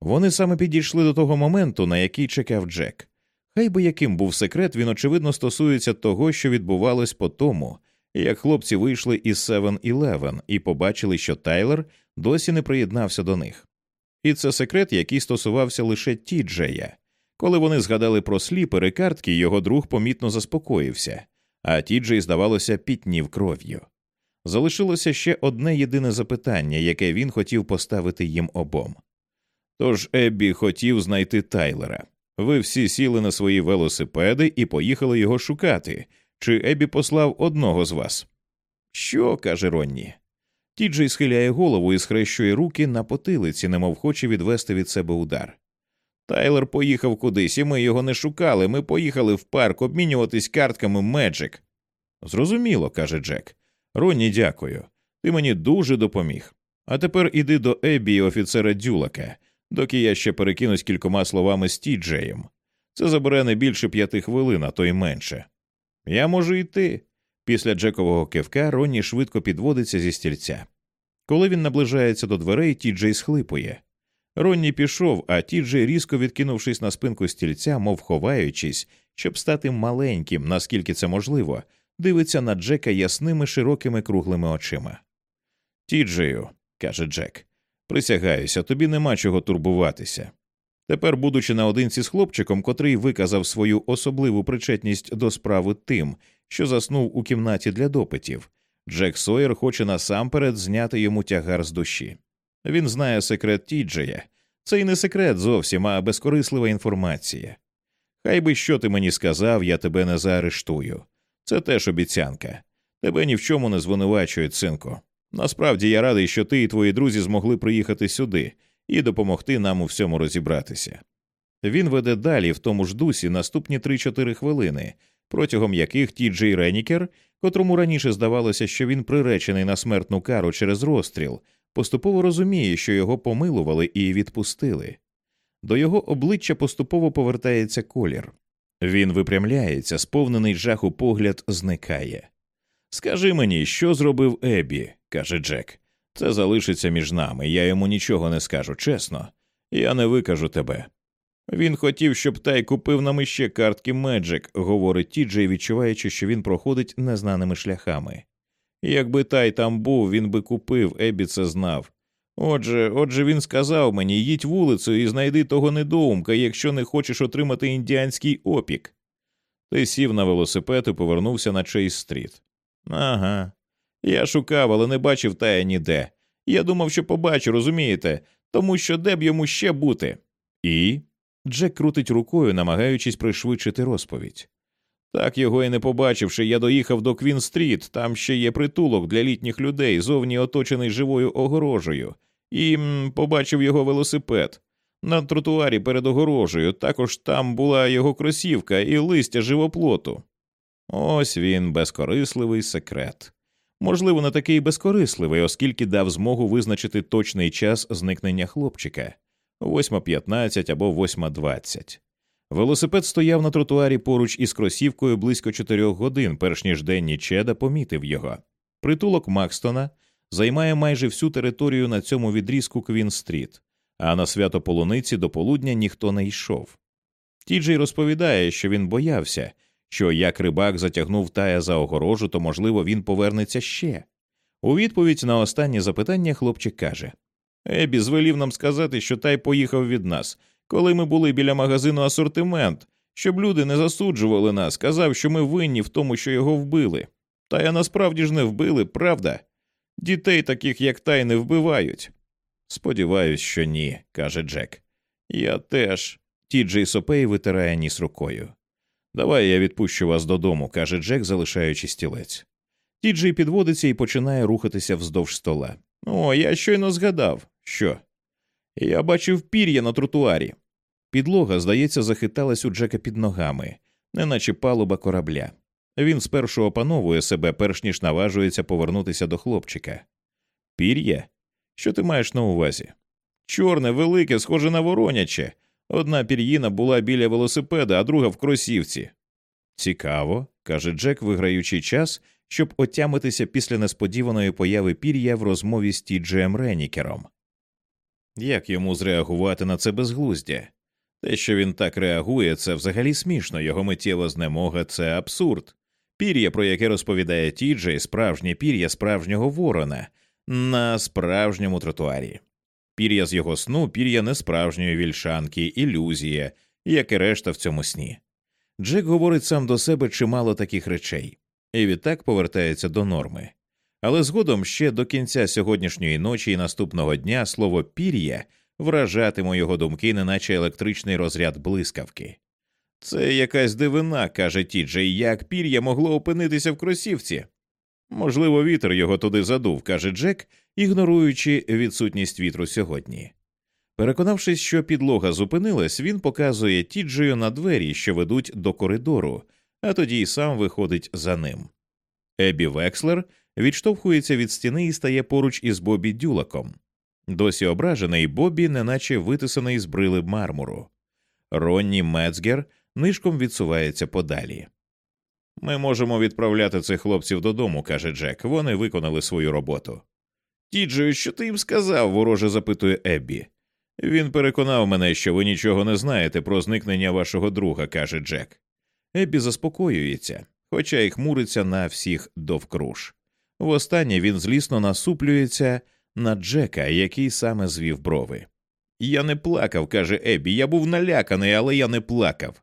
Speaker 1: Вони саме підійшли до того моменту, на який чекав Джек. Хай би яким був секрет, він очевидно стосується того, що відбувалось по тому, як хлопці вийшли із 7-Eleven і побачили, що Тайлер досі не приєднався до них. І це секрет, який стосувався лише Тіджея. Коли вони згадали про сліпери картки, його друг помітно заспокоївся, а Тіджей, здавалося, пітнів кров'ю. Залишилося ще одне єдине запитання, яке він хотів поставити їм обом. Тож Еббі хотів знайти Тайлера. Ви всі сіли на свої велосипеди і поїхали його шукати. Чи Еббі послав одного з вас? Що? каже Ронні. Тіджей схиляє голову і схрещує руки на потилиці, немов хоче відвести від себе удар. Тайлер поїхав кудись, і ми його не шукали. Ми поїхали в парк обмінюватись картками Меджик. Зрозуміло, каже Джек. Ронні, дякую. Ти мені дуже допоміг. А тепер іди до Еббі і офіцера Дюлака, доки я ще перекинусь кількома словами з Тіджеєм. Це забере не більше п'яти хвилин, а то й менше. Я можу йти. Після Джекового кивка Ронні швидко підводиться зі стільця. Коли він наближається до дверей, Тіджей схлипує. Ронні пішов, а Тіджей, різко відкинувшись на спинку стільця, мов ховаючись, щоб стати маленьким, наскільки це можливо, дивиться на Джека ясними широкими круглими очима. Тіджею, каже Джек, присягаюся, тобі нема чого турбуватися. Тепер, будучи наодинці з хлопчиком, котрий виказав свою особливу причетність до справи тим, що заснув у кімнаті для допитів, Джек Сойер хоче насамперед зняти йому тягар з душі. Він знає секрет Тіджея. Це й не секрет зовсім, а безкорислива інформація. Хай би що ти мені сказав, я тебе не заарештую. Це теж обіцянка. Тебе ні в чому не звинувачують, синку. Насправді я радий, що ти і твої друзі змогли приїхати сюди і допомогти нам у всьому розібратися. Він веде далі в тому ж дусі наступні 3-4 хвилини, протягом яких Ті Джей Ренікер, котрому раніше здавалося, що він приречений на смертну кару через розстріл, поступово розуміє, що його помилували і відпустили. До його обличчя поступово повертається колір. Він випрямляється, сповнений жаху погляд зникає. Скажи мені, що зробив Ебі, каже Джек. Це залишиться між нами, я йому нічого не скажу, чесно. Я не викажу тебе. Він хотів, щоб Тай купив нам іще картки Меджик, говорить Тіджей, відчуваючи, що він проходить незнаними шляхами. Якби Тай там був, він би купив, Ебі це знав. Отже, отже, він сказав мені їдь вулицю і знайди того недоумка, якщо не хочеш отримати індіанський опік. Ти сів на велосипед і повернувся на Чейз стріт. Ага. Я шукав, але не бачив тая ніде. Я думав, що побачу, розумієте, тому що де б йому ще бути. І. Джек крутить рукою, намагаючись пришвидшити розповідь. Так його і не побачивши, я доїхав до Квін Стріт, там ще є притулок для літніх людей, зовні оточений живою огорожею, і м, побачив його велосипед. На тротуарі перед огорожею також там була його кросівка і листя живоплоту. Ось він, безкорисливий секрет. Можливо, не такий безкорисливий, оскільки дав змогу визначити точний час зникнення хлопчика 8.15 або 8.20. Велосипед стояв на тротуарі поруч із кросівкою близько чотирьох годин, перш ніж Денні Чеда помітив його. Притулок Макстона займає майже всю територію на цьому відрізку Квін-стріт, а на свято полуниці до полудня ніхто не йшов. Тіджей розповідає, що він боявся, що як рибак затягнув тая за огорожу, то, можливо, він повернеться ще. У відповідь на останнє запитання хлопчик каже Ебі звелів нам сказати, що тай поїхав від нас, коли ми були біля магазину асортимент, щоб люди не засуджували нас, сказав, що ми винні в тому, що його вбили. Та я насправді ж не вбили, правда? Дітей, таких як тай, не вбивають. Сподіваюсь, що ні, каже Джек. Я теж. Тіджей Сопей витирає ніс рукою. Давай я відпущу вас додому, каже Джек, залишаючи стілець. Тіджей підводиться і починає рухатися вздовж стола. О, я щойно згадав. Що? Я бачив пір'я на тротуарі. Підлога, здається, захиталась у Джека під ногами, неначе палуба корабля. Він спершу опановує себе, перш ніж наважується повернутися до хлопчика. Пір'я? Що ти маєш на увазі? Чорне, велике, схоже на вороняче. Одна пір'їна була біля велосипеда, а друга в кросівці. Цікаво, каже Джек, виграючи час, щоб отямитися після несподіваної появи пір'я в розмові з Тіджеєм Ренікером. Як йому зреагувати на це безглуздя? Те, що він так реагує, це взагалі смішно, його миттєва знемога це абсурд. Пір'я, про яке розповідає Тіджей, справжнє пір'я справжнього ворона на справжньому тротуарі. Пір'я з його сну, пір'я несправжньої вільшанки, ілюзія, як і решта в цьому сні. Джек говорить сам до себе чимало таких речей, і відтак повертається до норми. Але згодом ще до кінця сьогоднішньої ночі і наступного дня слово пір'я вражатиме його думки, неначе електричний розряд блискавки. Це якась дивина, каже Тіджей, як пір'я могло опинитися в кросівці. Можливо, вітер його туди задув, каже Джек, ігноруючи відсутність вітру сьогодні. Переконавшись, що підлога зупинилась, він показує Тіджею на двері, що ведуть до коридору, а тоді й сам виходить за ним. Ебі Векслер відштовхується від стіни і стає поруч із Бобі Дюлаком. Досі ображений Бобі, неначе витисаний з брили мармуру. Ронні Мецгер нишком відсувається подалі. Ми можемо відправляти цих хлопців додому, каже Джек. Вони виконали свою роботу. Тіджею, що ти їм сказав? вороже запитує Еббі. Він переконав мене, що ви нічого не знаєте про зникнення вашого друга, каже Джек. Еббі заспокоюється, хоча й хмуриться на всіх довкруж. Востаннє він злісно насуплюється на Джека, який саме звів брови. Я не плакав, каже Еббі. Я був наляканий, але я не плакав.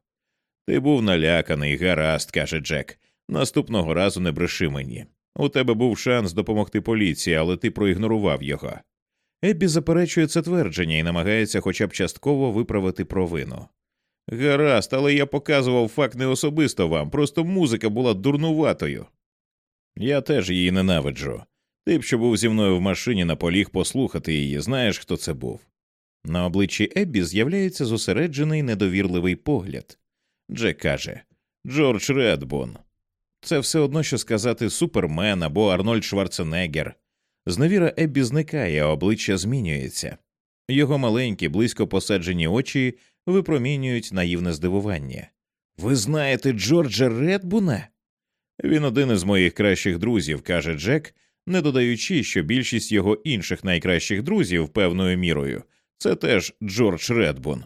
Speaker 1: Ти був наляканий, гаразд, каже Джек. Наступного разу не бреши мені. У тебе був шанс допомогти поліції, але ти проігнорував його. Еббі заперечує це твердження і намагається хоча б частково виправити провину. Гаразд, але я показував факт не особисто вам, просто музика була дурнуватою. Я теж її ненавиджу. Ти б що був зі мною в машині наполіг послухати її, знаєш, хто це був. На обличчі Еббі з'являється зосереджений недовірливий погляд. Джек каже Джордж Редбун. Це все одно, що сказати Супермен або Арнольд Шварценеггер. Зневіра Еббі зникає, а обличчя змінюється. Його маленькі, близько посаджені очі випромінюють наївне здивування. Ви знаєте Джорджа Редбуна? Він один із моїх кращих друзів, каже Джек, не додаючи, що більшість його інших найкращих друзів певною мірою це теж Джордж Редбун.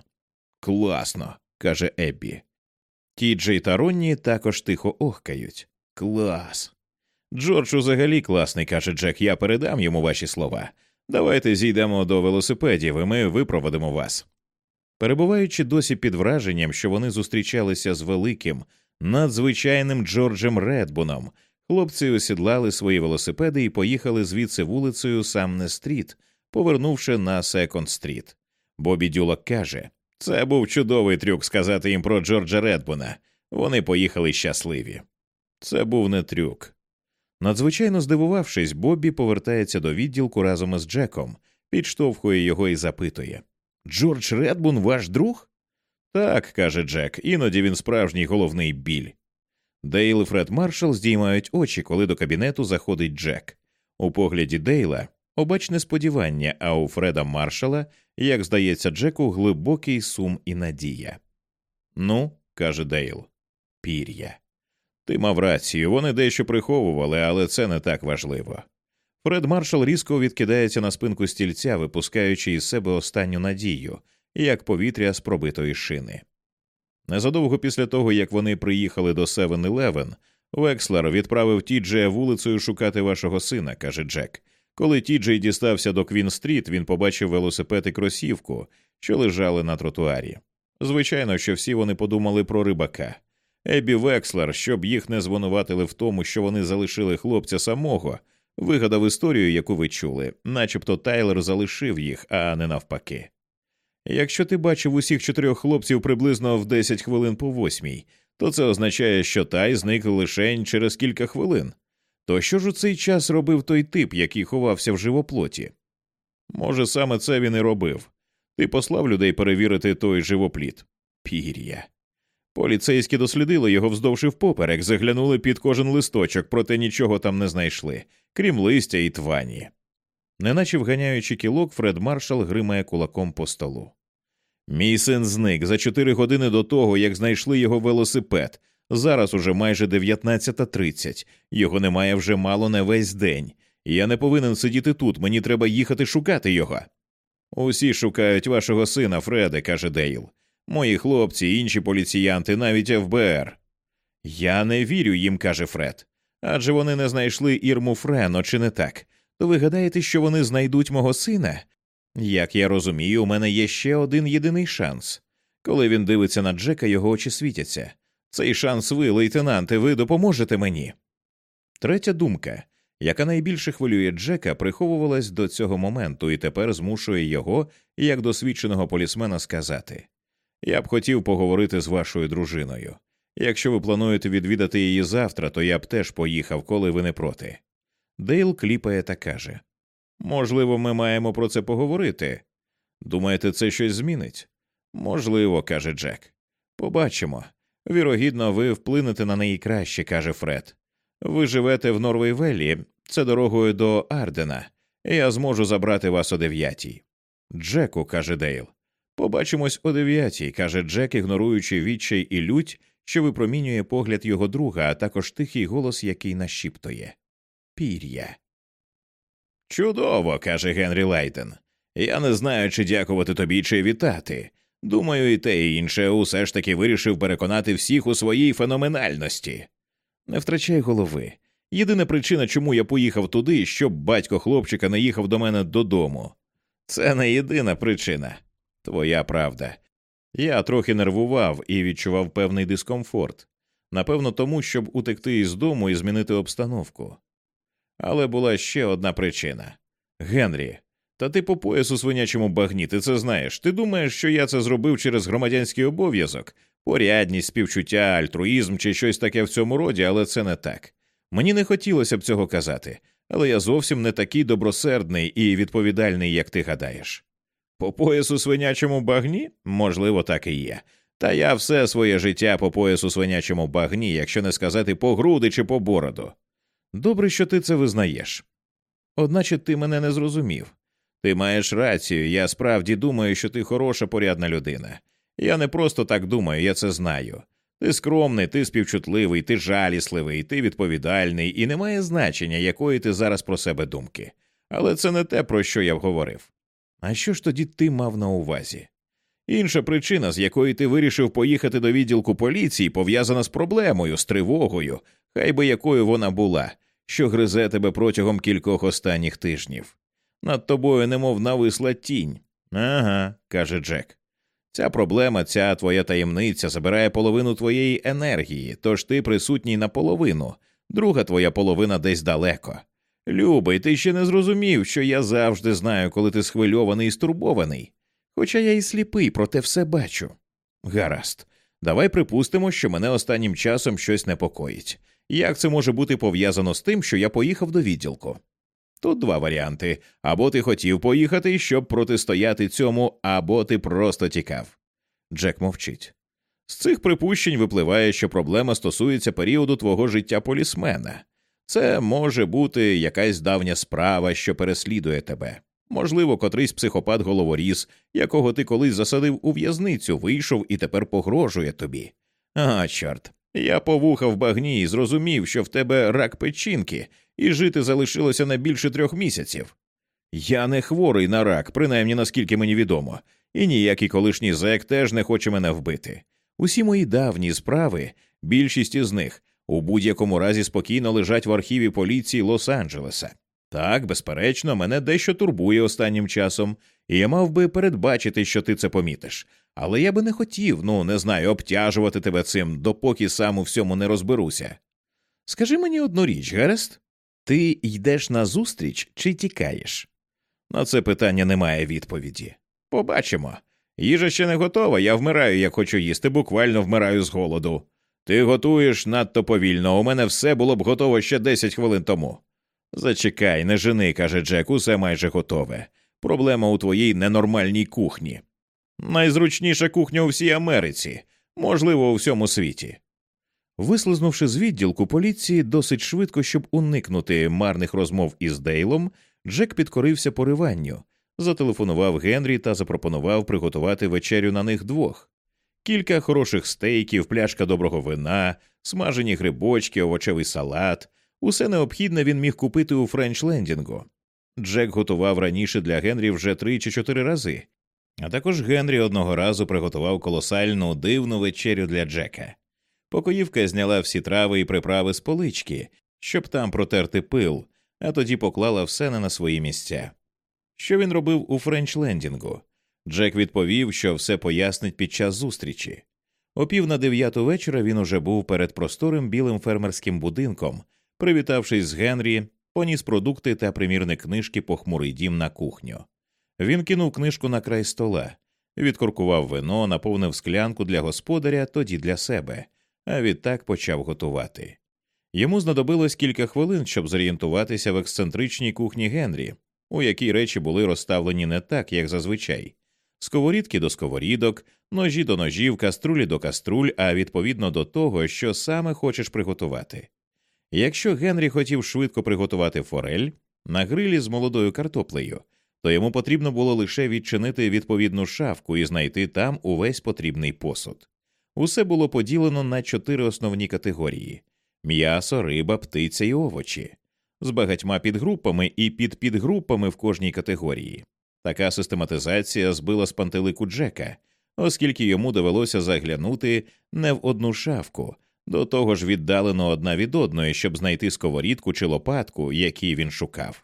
Speaker 1: Класно, каже Еббі. Ті Джей та Ронні також тихо охкають. Клас. Джордж узагалі класний, каже Джек, я передам йому ваші слова. Давайте зійдемо до велосипедів, і ми випроводимо вас. Перебуваючи досі під враженням, що вони зустрічалися з великим, надзвичайним Джорджем Редбуном, хлопці осідлали свої велосипеди і поїхали звідси вулицею Самне Стріт, повернувши на Секонд Стріт. Бобі Дюлок каже це був чудовий трюк сказати їм про Джорджа Редбуна. Вони поїхали щасливі. Це був не трюк. Надзвичайно здивувавшись, Бобі повертається до відділку разом із Джеком, підштовхує його і запитує Джордж Редбун ваш друг? Так, каже Джек, іноді він справжній головний біль. Дейл і Фред Маршал здіймають очі, коли до кабінету заходить Джек. У погляді Дейла обачне сподівання, а у Фреда Маршала, як здається, Джеку, глибокий сум і надія. Ну, каже Дейл, пір'я. Ти мав рацію, вони дещо приховували, але це не так важливо. Фред Маршал різко відкидається на спинку стільця, випускаючи із себе останню надію, як повітря з пробитої шини. Незадовго після того, як вони приїхали до 7-Eleven, Векслер відправив Тіджея вулицею шукати вашого сина, каже Джек. Коли Тіджей дістався до Квін-стріт, він побачив велосипед і кросівку, що лежали на тротуарі. Звичайно, що всі вони подумали про рибака. Ебі Векслер, щоб їх не звинуватили в тому, що вони залишили хлопця самого, вигадав історію, яку ви чули, начебто Тайлер залишив їх, а не навпаки. Якщо ти бачив усіх чотирьох хлопців приблизно в 10 хвилин по восьмій, то це означає, що Тай зник лише через кілька хвилин. То що ж у цей час робив той тип, який ховався в живоплоті? Може, саме це він і робив. Ти послав людей перевірити той живопліт. Пір'я. Поліцейські дослідили його вздовж і впоперек, заглянули під кожен листочок, проте нічого там не знайшли, крім листя і твані. Неначе вганяючи кілок, Фред Маршал гримає кулаком по столу. Мій син зник за чотири години до того, як знайшли його велосипед. Зараз уже майже 19.30. Його немає вже мало не весь день. Я не повинен сидіти тут, мені треба їхати шукати його. Усі шукають вашого сина, Фреде, каже Дейл. Мої хлопці, інші поліціянти, навіть ФБР. Я не вірю їм, каже Фред. Адже вони не знайшли Ірму Френо, чи не так? То ви гадаєте, що вони знайдуть мого сина? Як я розумію, у мене є ще один єдиний шанс. Коли він дивиться на Джека, його очі світяться. Цей шанс ви, лейтенанти, ви допоможете мені. Третя думка, яка найбільше хвилює Джека, приховувалась до цього моменту і тепер змушує його, як досвідченого полісмена, сказати Я б хотів поговорити з вашою дружиною. Якщо ви плануєте відвідати її завтра, то я б теж поїхав, коли ви не проти. Дейл кліпає та каже Можливо, ми маємо про це поговорити. Думаєте, це щось змінить? Можливо, каже Джек. Побачимо. Вірогідно, ви вплинете на неї краще, каже Фред. Ви живете в Норвейвелі, це дорогою до Ардена. Я зможу забрати вас о дев'ятій. Джеку, каже Дейл. Побачимось о дев'ятій, каже Джек, ігноруючи відчай і лють, що випромінює погляд його друга, а також тихий голос, який нашіптує. Пір'я. Чудово, каже Генрі Лайтен. Я не знаю, чи дякувати тобі, чи вітати. Думаю, і те і інше усе ж таки вирішив переконати всіх у своїй феноменальності. Не втрачай голови. Єдина причина, чому я поїхав туди, щоб батько хлопчика не їхав до мене додому. Це не єдина причина. Твоя правда. Я трохи нервував і відчував певний дискомфорт, напевно, тому, щоб утекти із дому і змінити обстановку. Але була ще одна причина Генрі, та ти по пояс у свинячому багні, ти це знаєш. Ти думаєш, що я це зробив через громадянський обов'язок, порядність, співчуття, альтруїзм чи щось таке в цьому роді, але це не так. Мені не хотілося б цього казати, але я зовсім не такий добросердний і відповідальний, як ти гадаєш. По поясу свинячому багні? Можливо, так і є. Та я все своє життя по поясу свинячому багні, якщо не сказати по груди чи по бороду. Добре, що ти це визнаєш. Одначе ти мене не зрозумів. Ти маєш рацію, я справді думаю, що ти хороша порядна людина. Я не просто так думаю, я це знаю. Ти скромний, ти співчутливий, ти жалісливий, ти відповідальний, і немає значення, якої ти зараз про себе думки. Але це не те, про що я говорив. А що ж тоді ти мав на увазі? Інша причина, з якої ти вирішив поїхати до відділку поліції, пов'язана з проблемою, з тривогою, хай би якою вона була, що гризе тебе протягом кількох останніх тижнів. Над тобою немов нависла тінь. Ага, каже Джек. Ця проблема, ця твоя таємниця забирає половину твоєї енергії, тож ти присутній наполовину, друга твоя половина десь далеко. Любий, ти ще не зрозумів, що я завжди знаю, коли ти схвильований і стурбований. Хоча я і сліпий, проте все бачу. Гаразд, давай припустимо, що мене останнім часом щось непокоїть. Як це може бути пов'язано з тим, що я поїхав до відділку? Тут два варіанти або ти хотів поїхати, щоб протистояти цьому, або ти просто тікав. Джек мовчить. З цих припущень випливає, що проблема стосується періоду твого життя полісмена. Це може бути якась давня справа, що переслідує тебе. Можливо, котрийсь психопат головоріз, якого ти колись засадив у в'язницю, вийшов і тепер погрожує тобі. А, чорт. Я повухав багні і зрозумів, що в тебе рак печінки, і жити залишилося не більше трьох місяців. Я не хворий на рак, принаймні наскільки мені відомо, і ніякий колишній зек теж не хоче мене вбити. Усі мої давні справи, більшість із них у будь-якому разі спокійно лежать в архіві поліції Лос-Анджелеса. Так, безперечно, мене дещо турбує останнім часом, і я мав би передбачити, що ти це помітиш. Але я би не хотів, ну не знаю, обтяжувати тебе цим, допоки сам у всьому не розберуся. Скажи мені одну річ, Герест? Ти йдеш на зустріч чи тікаєш? На це питання немає відповіді. Побачимо. Їжа ще не готова, я вмираю, як хочу їсти, буквально вмираю з голоду. Ти готуєш надто повільно, у мене все було б готово ще 10 хвилин тому. Зачекай, не жени, каже Джек, усе майже готове. Проблема у твоїй ненормальній кухні. Найзручніша кухня у всій Америці, можливо, у всьому світі. Вислизнувши з відділку поліції досить швидко, щоб уникнути марних розмов із Дейлом, Джек підкорився пориванню, зателефонував Генрі та запропонував приготувати вечерю на них двох. Кілька хороших стейків, пляшка доброго вина, смажені грибочки, овочевий салат, усе необхідне він міг купити у Френчлендінгу. Джек готував раніше для Генрі вже три чи чотири рази, а також Генрі одного разу приготував колосальну дивну вечерю для Джека. Покоївка зняла всі трави і приправи з полички, щоб там протерти пил, а тоді поклала все не на свої місця. Що він робив у Френчлендінгу? Джек відповів, що все пояснить під час зустрічі. О пів на дев'яту вечора він уже був перед просторим білим фермерським будинком, привітавшись з Генрі, поніс продукти та примірне книжки похмурий дім на кухню. Він кинув книжку на край стола, відкоркував вино, наповнив склянку для господаря, тоді для себе, а відтак почав готувати. Йому знадобилось кілька хвилин, щоб зорієнтуватися в ексцентричній кухні Генрі, у якій речі були розставлені не так, як зазвичай сковорідки до сковорідок, ножі до ножів, каструлі до каструль, а відповідно до того, що саме хочеш приготувати. Якщо Генрі хотів швидко приготувати форель на грилі з молодою картоплею, то йому потрібно було лише відчинити відповідну шафку і знайти там увесь потрібний посуд. Усе було поділено на чотири основні категорії м'ясо, риба, птиця і овочі, з багатьма підгрупами і підпідгрупами в кожній категорії. Така систематизація збила з пантелику Джека, оскільки йому довелося заглянути не в одну шафку, до того ж віддалено одна від одної, щоб знайти сковорідку чи лопатку, які він шукав.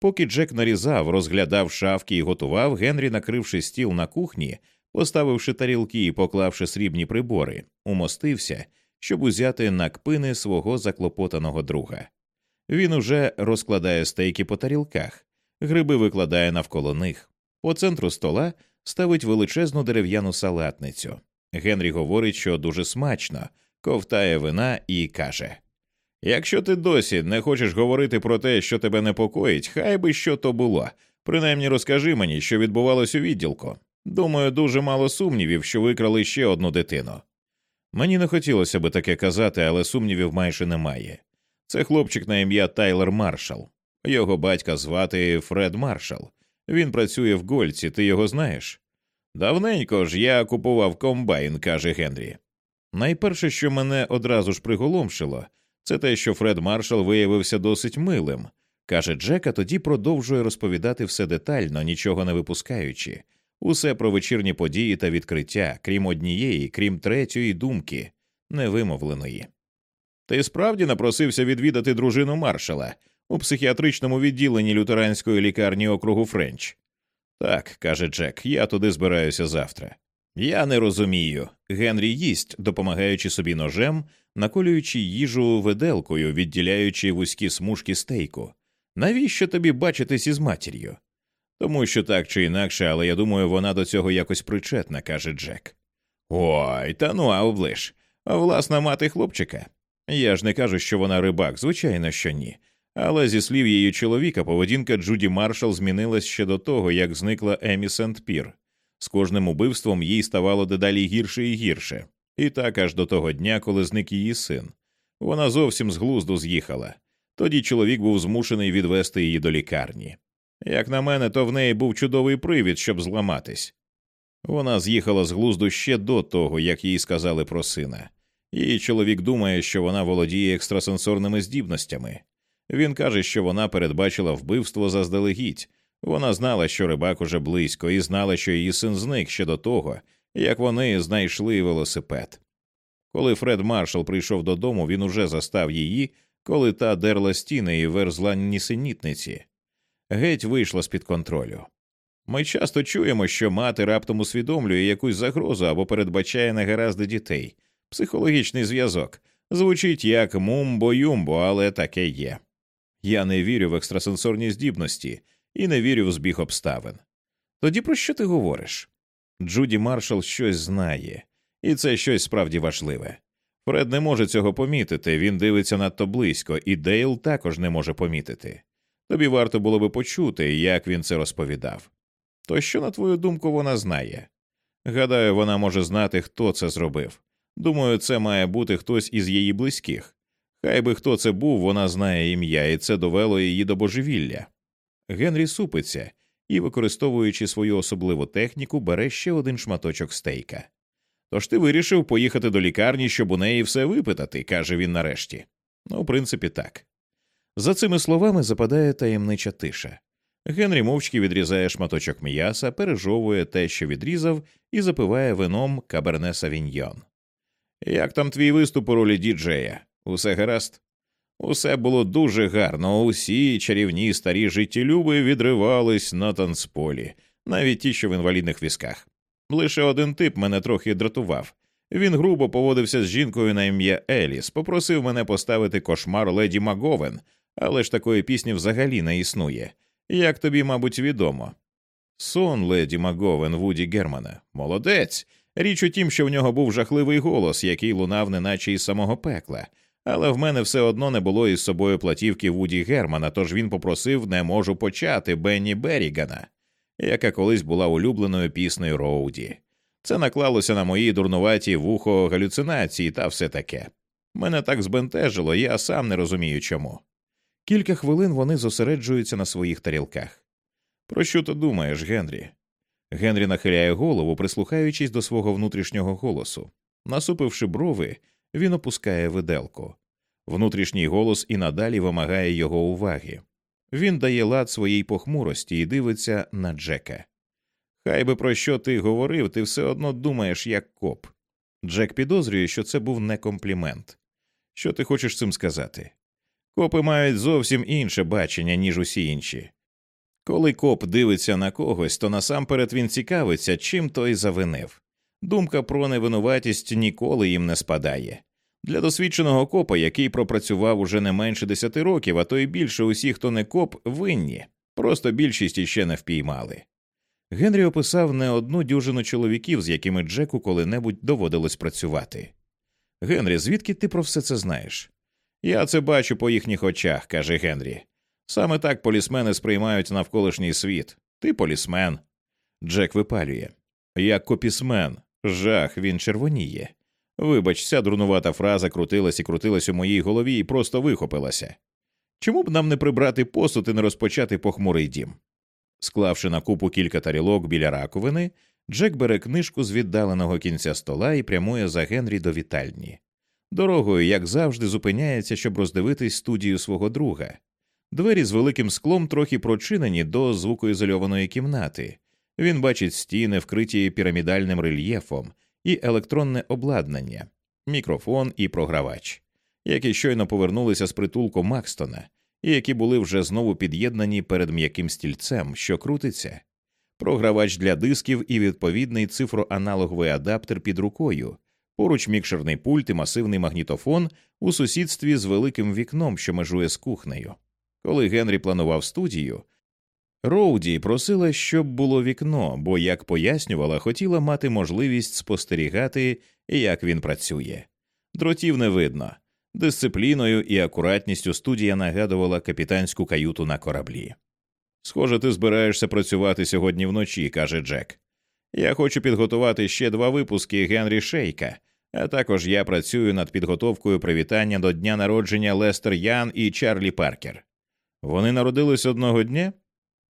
Speaker 1: Поки Джек нарізав, розглядав шафки і готував, Генрі, накривши стіл на кухні, поставивши тарілки і поклавши срібні прибори, умостився, щоб узяти на кпини свого заклопотаного друга. Він уже розкладає стейки по тарілках, гриби викладає навколо них. По центру стола ставить величезну дерев'яну салатницю. Генрі говорить, що дуже смачно, ковтає вина і каже Якщо ти досі не хочеш говорити про те, що тебе непокоїть, хай би що то було. Принаймні розкажи мені, що відбувалось у відділку. Думаю, дуже мало сумнівів, що викрали ще одну дитину. Мені не хотілося би таке казати, але сумнівів майже немає. Це хлопчик на ім'я Тайлер Маршал. Його батька звати Фред Маршал. Він працює в Гольці, ти його знаєш? Давненько ж я купував комбайн, каже Генрі. Найперше, що мене одразу ж приголомшило, це те, що Фред Маршал виявився досить милим. Каже Джека, тоді продовжує розповідати все детально, нічого не випускаючи, усе про вечірні події та відкриття, крім однієї, крім третьої думки, невимовленої. Ти справді напросився відвідати дружину маршала у психіатричному відділенні лютеранської лікарні округу Френч. Так, каже Джек, я туди збираюся завтра. Я не розумію. Генрі їсть, допомагаючи собі ножем, наколюючи їжу виделкою, відділяючи вузькі смужки стейку. Навіщо тобі бачитись із матір'ю? Тому що так чи інакше, але я думаю, вона до цього якось причетна, каже Джек. Ой, та ну а облиш. Власна мати хлопчика. Я ж не кажу, що вона рибак, звичайно, що ні. Але зі слів її чоловіка, поведінка Джуді Маршал змінилась ще до того, як зникла Емі Сент Пір. З кожним убивством їй ставало дедалі гірше і гірше, і так аж до того дня, коли зник її син. Вона зовсім з глузду з'їхала. Тоді чоловік був змушений відвести її до лікарні. Як на мене, то в неї був чудовий привід, щоб зламатись. Вона з'їхала з глузду ще до того, як їй сказали про сина. Її чоловік думає, що вона володіє екстрасенсорними здібностями. Він каже, що вона передбачила вбивство заздалегідь. Вона знала, що рибак уже близько, і знала, що її син зник ще до того, як вони знайшли велосипед. Коли Фред Маршал прийшов додому, він уже застав її, коли та дерла стіни і верзла нісенітниці. Геть вийшла з під контролю. Ми часто чуємо, що мати раптом усвідомлює якусь загрозу або передбачає негаразди дітей. Психологічний зв'язок звучить як мумбо-юмбо, але таке є. Я не вірю в екстрасенсорні здібності і не вірю в збіг обставин. Тоді про що ти говориш? Джуді Маршал щось знає, і це щось справді важливе. Фред не може цього помітити, він дивиться надто близько, і Дейл також не може помітити. Тобі варто було би почути, як він це розповідав. То що, на твою думку, вона знає? Гадаю, вона може знати, хто це зробив. Думаю, це має бути хтось із її близьких. Хай би хто це був, вона знає ім'я, і це довело її до божевілля. Генрі супиться і, використовуючи свою особливу техніку, бере ще один шматочок стейка. Тож ти вирішив поїхати до лікарні, щоб у неї все випитати, каже він нарешті. Ну, в принципі, так. За цими словами западає таємнича тиша. Генрі мовчки відрізає шматочок м'яса, пережовує те, що відрізав, і запиває вином каберне савіньйон. Як там твій виступ у ролі діджея? Усе гаразд? Усе було дуже гарно, усі чарівні старі життєлюби відривались на танцполі, навіть ті, що в інвалідних візках. Лише один тип мене трохи дратував. Він грубо поводився з жінкою на ім'я Еліс, попросив мене поставити кошмар леді Маговен, але ж такої пісні взагалі не існує. Як тобі, мабуть, відомо. Сон леді Маговен Вуді Германа. Молодець. Річ у тім, що в нього був жахливий голос, який лунав, неначе із самого пекла. Але в мене все одно не було із собою платівки Вуді Германа, тож він попросив не можу почати Бенні Берігана, яка колись була улюбленою піснею Роуді. Це наклалося на мої дурнуваті вухо галюцинації та все таке. Мене так збентежило, я сам не розумію чому. Кілька хвилин вони зосереджуються на своїх тарілках. Про що ти думаєш, Генрі? Генрі нахиляє голову, прислухаючись до свого внутрішнього голосу. Насупивши брови, він опускає виделку. Внутрішній голос і надалі вимагає його уваги. Він дає лад своїй похмурості і дивиться на Джека. Хай би про що ти говорив, ти все одно думаєш як коп. Джек підозрює, що це був не комплімент. Що ти хочеш цим сказати? Копи мають зовсім інше бачення, ніж усі інші. Коли коп дивиться на когось, то насамперед він цікавиться, чим той завинив. Думка про невинуватість ніколи їм не спадає. Для досвідченого копа, який пропрацював уже не менше десяти років, а то й більше усі, хто не коп, винні, просто більшість іще не впіймали. Генрі описав не одну дюжину чоловіків, з якими Джеку коли-небудь доводилось працювати. Генрі, звідки ти про все це знаєш? Я це бачу по їхніх очах, каже Генрі. Саме так полісмени сприймають навколишній світ. Ти полісмен. Джек випалює. Як копісмен. Жах, він червоніє. Вибач, ця дурнувата фраза крутилась і крутилась у моїй голові і просто вихопилася. Чому б нам не прибрати посуд і не розпочати похмурий дім? Склавши на купу кілька тарілок біля раковини, Джек бере книжку з віддаленого кінця стола і прямує за Генрі до вітальні. Дорогою, як завжди, зупиняється, щоб роздивитись студію свого друга. Двері з великим склом трохи прочинені до звукоізольованої кімнати. Він бачить стіни, вкриті пірамідальним рельєфом, і електронне обладнання, мікрофон і програвач, які щойно повернулися з притулку Макстона, і які були вже знову під'єднані перед м'яким стільцем, що крутиться, програвач для дисків і відповідний цифроаналоговий адаптер під рукою, поруч мікшерний пульт і масивний магнітофон у сусідстві з великим вікном, що межує з кухнею. Коли Генрі планував студію, Роуді просила, щоб було вікно, бо, як пояснювала, хотіла мати можливість спостерігати, як він працює. Дротів не видно. Дисципліною і акуратністю студія нагадувала капітанську каюту на кораблі. Схоже, ти збираєшся працювати сьогодні вночі, каже Джек. Я хочу підготувати ще два випуски Генрі Шейка, а також я працюю над підготовкою привітання до дня народження Лестер Ян і Чарлі Паркер. Вони народились одного дня?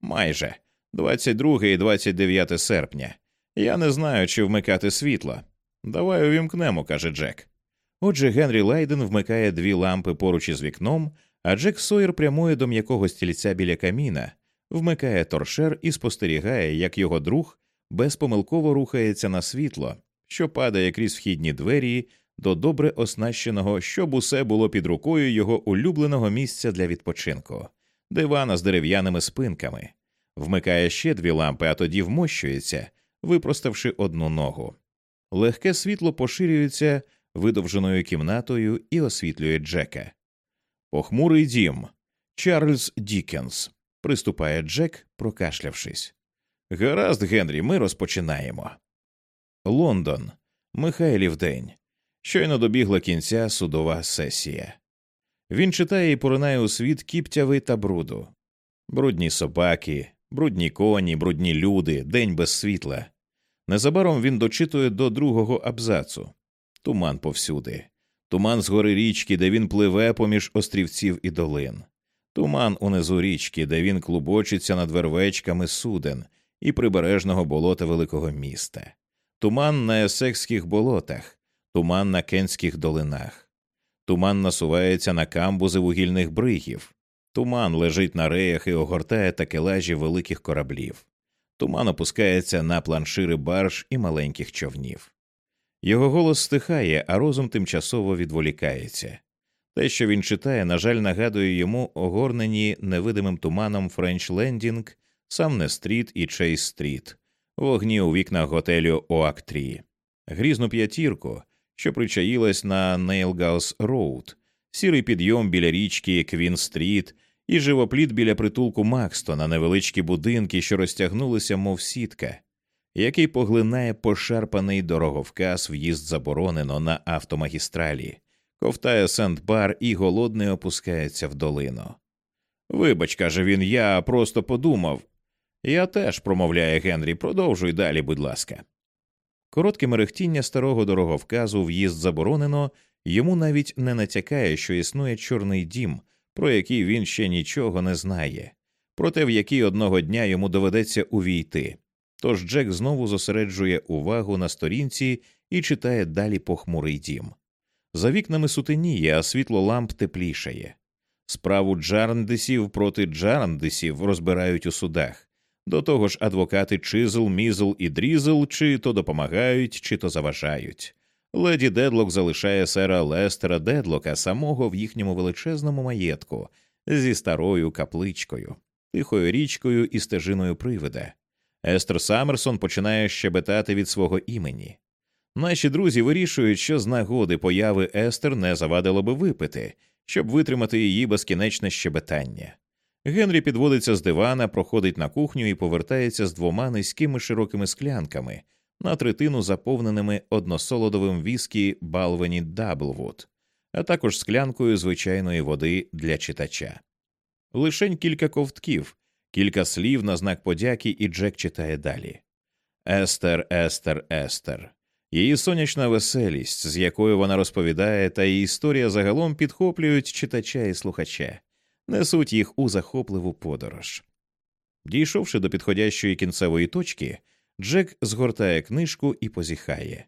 Speaker 1: Майже 22 і 29 серпня. Я не знаю, чи вмикати світло. Давай увімкнемо, каже Джек. Отже, Генрі Лайден вмикає дві лампи поруч із вікном, а Джек Сойер прямує до м'якого стільця біля каміна, вмикає торшер і спостерігає, як його друг безпомилково рухається на світло, що падає крізь вхідні двері до добре оснащеного, щоб усе було під рукою його улюбленого місця для відпочинку, дивана з дерев'яними спинками, вмикає ще дві лампи, а тоді вмощується, випроставши одну ногу. Легке світло поширюється видовженою кімнатою і освітлює Джека. Похмурий дім. Чарльз Дікенс. Приступає Джек, прокашлявшись. Гаразд, Генрі, ми розпочинаємо. Лондон. Михайлів день. Щойно добігла кінця судова сесія. Він читає і поринає у світ кіптяви та бруду, брудні собаки, брудні коні, брудні люди, день без світла. Незабаром він дочитує до другого абзацу туман повсюди, туман з гори річки, де він пливе поміж острівців і долин, туман унизу річки, де він клубочиться над вервечками суден і прибережного болота великого міста, туман на есекських болотах, туман на кенських долинах, туман насувається на камбузи вугільних бригів, туман лежить на реях і огортає такелажі великих кораблів. Туман опускається на планшири барж і маленьких човнів. Його голос стихає, а розум тимчасово відволікається. Те, що він читає, на жаль, нагадує йому огорнені невидимим туманом Френч Лендінг, Самне Стріт і Чейз Стріт, вогні у вікнах готелю Оактрі, грізну п'ятірку, що причаїлась на Нейлгаус Роуд, сірий підйом біля річки Квін Стріт і живопліт біля притулку Макстона, невеличкі будинки, що розтягнулися, мов сітка, який поглинає пошарпаний дороговказ в'їзд заборонено на автомагістралі, ковтає Сент-Бар і голодний опускається в долину. Вибач, каже він, я просто подумав. Я теж, промовляє Генрі, продовжуй далі, будь ласка. Коротке мерехтіння старого дороговказу в'їзд заборонено, йому навіть не натякає, що існує чорний дім, про який він ще нічого не знає, проте в який одного дня йому доведеться увійти. Тож Джек знову зосереджує увагу на сторінці і читає далі похмурий дім. За вікнами сутеніє, а світло ламп теплішає. Справу Джарндесів проти Джарндесів розбирають у судах. До того ж, адвокати Чизл, Мізл і Дрізл чи то допомагають, чи то заважають. Леді Дедлок залишає сера Лестера Дедлока самого в їхньому величезному маєтку зі старою капличкою, тихою річкою і стежиною привида. Естер Саммерсон починає щебетати від свого імені. Наші друзі вирішують, що з нагоди появи Естер не завадило би випити, щоб витримати її безкінечне щебетання. Генрі підводиться з дивана, проходить на кухню і повертається з двома низькими широкими склянками, на третину заповненими односолодовим віскі Балвені Даблвуд, а також склянкою звичайної води для читача. Лишень кілька ковтків, кілька слів на знак подяки, і Джек читає далі. Естер, Естер, Естер. Її сонячна веселість, з якою вона розповідає, та її історія загалом підхоплюють читача і слухача, несуть їх у захопливу подорож. Дійшовши до підходящої кінцевої точки, Джек згортає книжку і позіхає.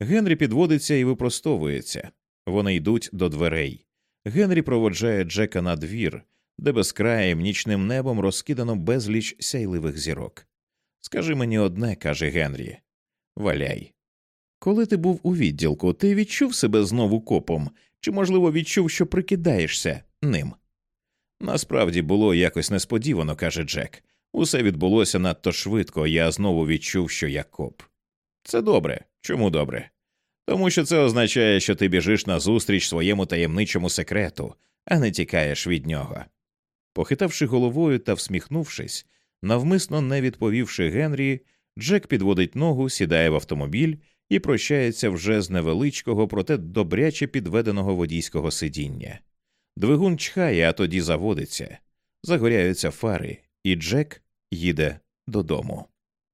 Speaker 1: Генрі підводиться і випростовується. Вони йдуть до дверей. Генрі проводжає Джека на двір, де безкраєм нічним небом розкидано безліч сяйливих зірок. Скажи мені одне, каже Генрі. Валяй. Коли ти був у відділку, ти відчув себе знову копом, чи, можливо, відчув, що прикидаєшся ним? Насправді було якось несподівано, каже Джек. Усе відбулося надто швидко, я знову відчув, що я коп. Це добре. Чому добре? Тому що це означає, що ти біжиш назустріч своєму таємничому секрету, а не тікаєш від нього. Похитавши головою та всміхнувшись, навмисно не відповівши Генрі, Джек підводить ногу, сідає в автомобіль і прощається вже з невеличкого, проте добряче підведеного водійського сидіння. Двигун чхає, а тоді заводиться, загоряються фари, і Джек їде додому.